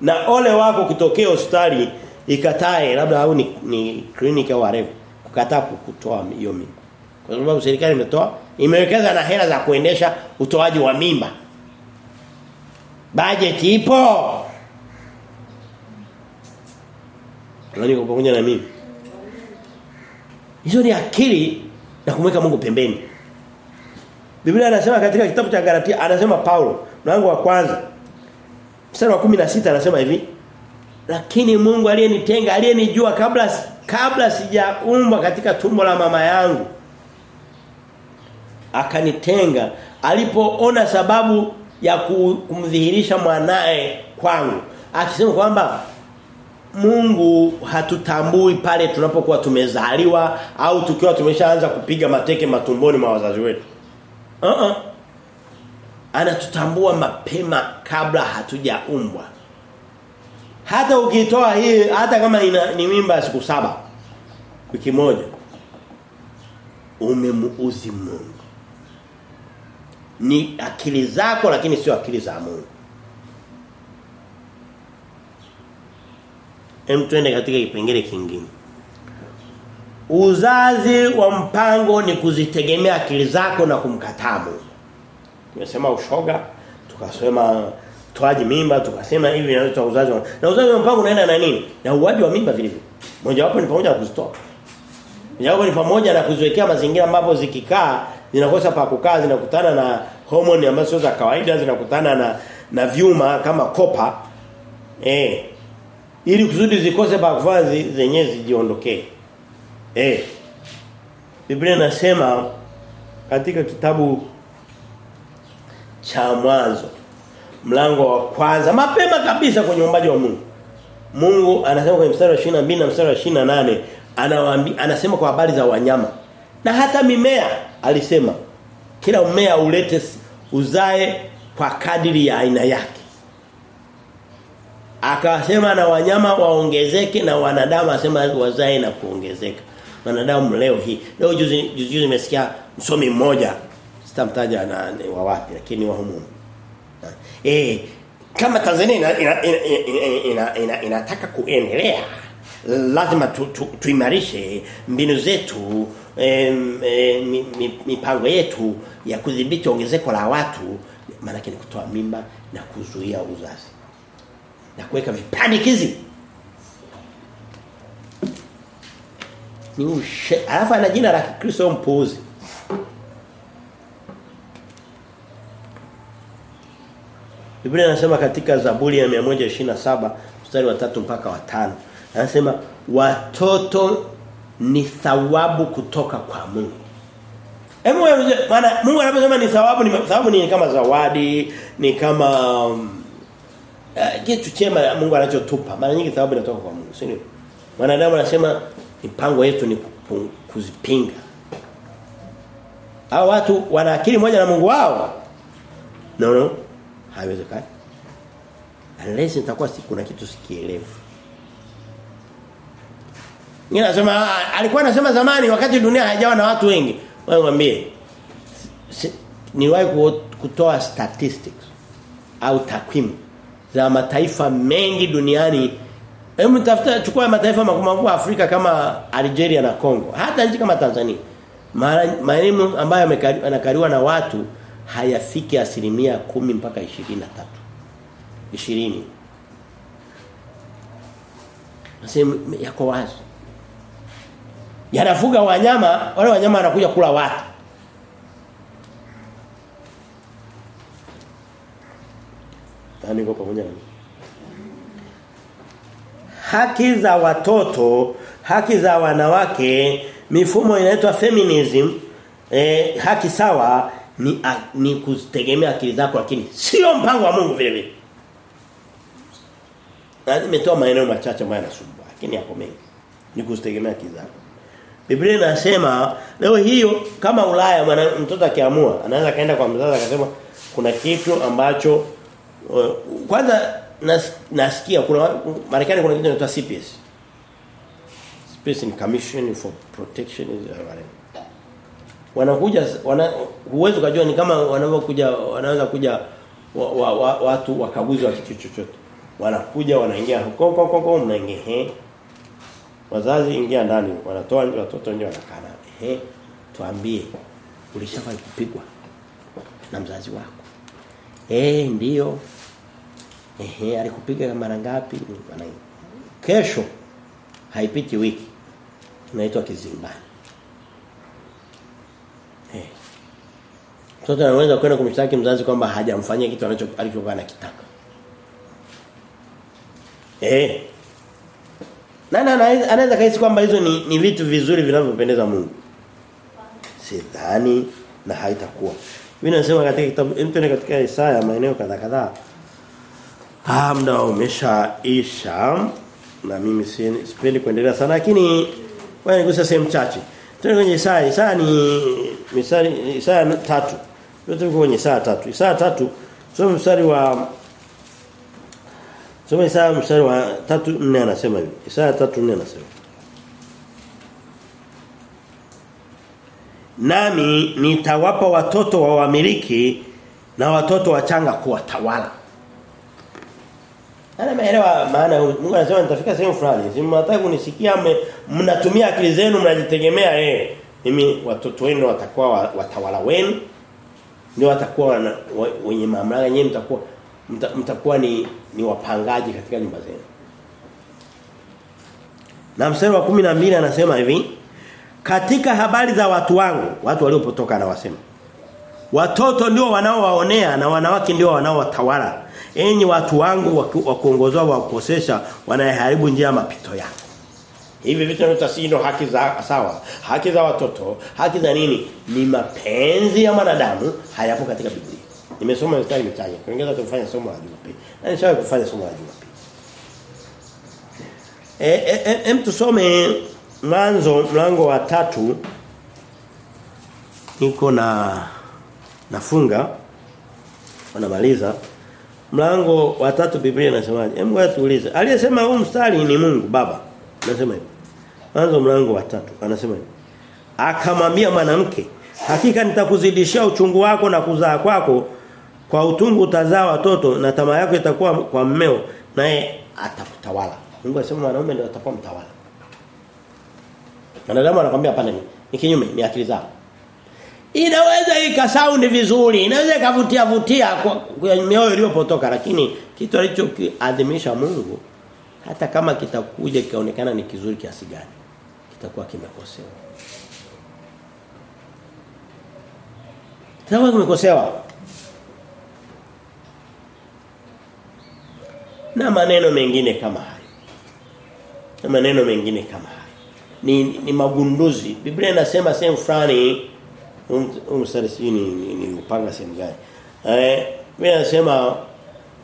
Na ole wako kutokea hospitali ikatae labda au ni, ni clinic au whatever kukataa kutoa hiyo mimba Kwa sababu serikali imetoa imewekeza na hela za kuendesha utoaji wa mimba. Budget ipo. Nani pamoja na mimi? Hizo ni akili na kumweka Mungu pembeni. Biblia anasema katika kitabu cha Galatia anasema Paulo mlango wa kwanza mstari wa 16 anasema hivi lakini Mungu aliyenitenga aliyenijua kabla kabla sijaumbwa katika tumbo la mama yangu akanitenga alipoona sababu ya kumdhihirisha mwanae kwangu akisema kwamba Mungu hatutambui pale tunapokuwa tumezaliwa au tukiwa tumeshaanza kupiga mateke matumboni mwa wazazi wetu. Uh -uh. Anatutambua mapema kabla hatujaumbwa. Hata ukitoa hii hata kama ina, ni mimba siku saba wiki moja umemuuzi Mungu. Ni akili zako lakini sio akili za Mungu. Hem twende katika kipengele kingine. Uzazi wa mpango ni kuzitegemea akili zako na kumkataa Mungu. Tumesema ushoga, tukasema toaji mimba, tukasema hivi inaitwa uzazi wa na uzazi wa mpango unaenda na nini? Na uwaji wa mimba vile vile. Moja wapo ni pamoja na kuzitoa. Moja ni pamoja na kuziwekea mazingira ambapo zikikaa zinakosa pa kukaa zinakutana na homoni ambazo sio za kawaida zinakutana na na vyuma kama kopa. Eh, ili kusudi zikose pa kufanya zenyewe zijiondokee. Eh. Biblia inasema katika kitabu cha mwanzo mlango wa kwanza mapema kabisa kwenye uumbaji wa Mungu. Mungu anasema kwenye mstari wa 22 na mstari wa 28 anawaambia anasema kwa habari za wanyama. Na hata mimea alisema kila mmea ulete uzae kwa kadiri ya aina yake. Akasema na wanyama waongezeke na wanadamu asema wazae na kuongezeka. Wanadamu leo hii. Leo juzi juzi nimesikia msomi mmoja sitamtaja na wa wapi lakini wa humu. Eh kama Tanzania ina, ina, ina, ina, ina, ina, inataka kuendelea lazima tu, tu, tuimarishe mbinu zetu em, em, mipango yetu ya kudhibiti ongezeko la watu maana ni kutoa mimba na kuzuia uzazi na kuweka vipandikizi ni ushe alafu ana jina la Kristo mpuuzi Biblia inasema katika Zaburi ya 127 mstari wa 3 mpaka wa 5. anasema watoto ni thawabu kutoka kwa Mungu. Hebu maana Mungu anaposema ni thawabu ni thawabu ni kama zawadi, ni kama um, uh, kitu chema Mungu anachotupa. Mara nyingi thawabu inatoka kwa Mungu, si ndio? Wanadamu anasema mipango yetu ni kuzipinga. Hao watu wana akili moja na Mungu wao. No no. Haiwezekani. Unless nitakuwa kuna kitu sikielewi. Ni nasema alikuwa anasema zamani wakati dunia haijawa na watu wengi. Wewe mwambie. Niwahi kutoa statistics au takwimu za mataifa mengi duniani. Hebu tafuta chukua mataifa makubwa Afrika kama Algeria na Congo. Hata nchi kama Tanzania. Maeneo ambayo yanakaliwa na watu hayafiki asilimia kumi mpaka 23. 20. Nasema yako wazi. Yanafuga wanyama, wale wanyama wanakuja kula watu. Tani kwa pamoja na Haki za watoto, haki za wanawake, mifumo inaitwa feminism, eh, haki sawa ni a, ni kutegemea akili zako lakini sio mpango wa Mungu vile vile. Na nimetoa maeneo machache ambayo yanasumbua lakini yako mengi. Ni kutegemea akili zako. Biblia inasema leo hiyo kama Ulaya mwana, mtoto akiamua anaweza kaenda kwa mzazi akasema kuna kitu ambacho uh, kwanza nas, nasikia kuna Marekani kuna kitu kinaitwa CPS. CPS ni Commission for Protection is wanakuja wana huwezi ukajua ni kama wanavyokuja wanaweza kuja wa, wa, wa, watu wakaguzi wa kitu chochote wanakuja wanaingia huko huko huko mnaingia he wazazi ingia ndani wanatoa nje watoto nje wanakaa he tuambie ulishawahi kupigwa na mzazi wako. Eh ndio. Ehe alikupiga mara ngapi? Kesho haipiti wiki. Tunaitwa kizimbani. Mtoto anaweza kwenda kumshtaki mzazi kwamba hajamfanyia kitu alichokuwa anakitaka. Eh. Na na anaweza kaisi kwamba hizo ni, ni vitu vizuri vinavyopendeza Mungu. Sidhani na haitakuwa. Mimi nasema katika kitabu mtene katika Isaya maeneo kadha kadhaa. Ah muda umeshaisha na mimi sipendi kuendelea sana lakini wewe nigusa sehemu chache. Tuko kwenye Isaya, Isaya ni misali Isaya 3. Yote tuko kwenye saa tatu. Saa tatu soma mstari wa Soma Isaya mstari wa 3:4 anasema hivi. Isaya 3:4 anasema. Nami nitawapa watoto wa wamiliki na watoto wachanga kuwatawala. Ana maelewa maana Mungu anasema nitafika sehemu fulani. Si mnataka kunisikia mnatumia akili zenu mnajitegemea eh. Mimi watoto wenu watakuwa watawala wenu. Ndio watakuwa wenye mamlaka nyewe mtakuwa mta, mtakuwa ni ni wapangaji katika nyumba zenu. Na mstari wa 12 anasema hivi katika habari za watu wangu watu waliopotoka anawasema watoto ndio wanaowaonea na wanawake ndio wanaowatawala enyi watu wangu wa kuongozwa wa kukosesha wanayeharibu njia mapito yao hivi vitu vinatasindo haki za sawa? Haki za watoto haki za nini? Ni mapenzi ya mwanadamu hayapo katika Biblia. Nimesoma mstari michache tuongeza tufanye somo la Jumapili. Na nishawahi kufanya somo la Jumapili. Eh eh em tusome mwanzo mlango wa tatu. Niko na nafunga. Wanamaliza. Mlango wa tatu Biblia inasemaje? Hebu tuulize. Aliyesema huu mstari ni Mungu baba. Nasema hivi mwanzo mlango wa tatu. Anasema hivi. Akamwambia mwanamke hakika nitakuzidishia uchungu wako na kuzaa kwako. Kwa utungu utazaa watoto na tamaa yako itakuwa kwa mmeo naye atakutawala. Mungu anasema mwanaume ndio atakuwa mtawala. Wanadamu anakuambia hapana ni kinyume ni akili zao. Inaweza ikasound vizuri, inaweza ikavutia vutia kwa, kwa mioyo iliyopotoka lakini kitu alichokiadhimisha Mungu hata kama kitakuja kikaonekana ni kizuri kiasi gani kitakuwa kimekosewa. Kitakuwa kimekosewa. Na maneno mengine kama hayo. Na maneno mengine kama hayo ni, ni magunduzi. Biblia inasema sehemu fulani umsarisini ni, ni upanga sehemu gani. Eh, Biblia inasema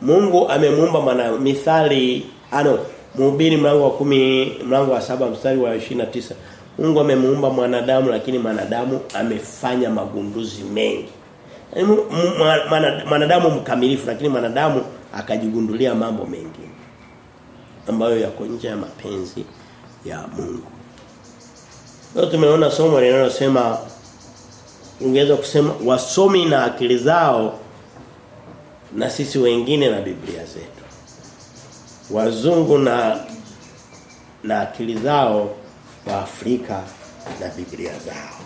Mungu amemuumba mwana mithali ano mhubiri mlango wa kumi mlango wa saba mstari wa 29. Mungu amemuumba mwanadamu lakini mwanadamu amefanya magunduzi mengi. Mwanadamu mkamilifu lakini mwanadamu akajigundulia mambo mengi ambayo yako nje ya mapenzi ya Mungu. Leo tumeona somo linalosema ungeweza kusema wasomi na akili zao na sisi wengine na Biblia zetu. Wazungu na na akili zao wa Afrika na Biblia zao.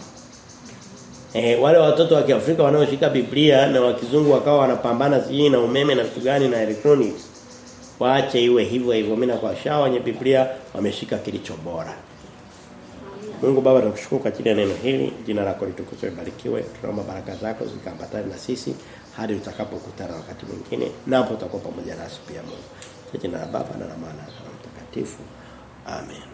E, wale watoto wa Kiafrika wanaoshika Biblia na wakizungu wakawa wanapambana sijui na umeme na vitu gani na electronics. Waache iwe hivyo hivyo mimi na kwa shawa wenye Biblia wameshika kilicho bora. Mungu Baba tunakushukuru kwa ajili ya neno hili. Jina lako litukuzwe barikiwe. Tunaomba baraka zako zikambatane na sisi hadi utakapokutana wakati mwingine. Napo utakuwa pamoja nasi pia Mungu. Kwa jina la Baba na la Mwana na Mtakatifu. Amen.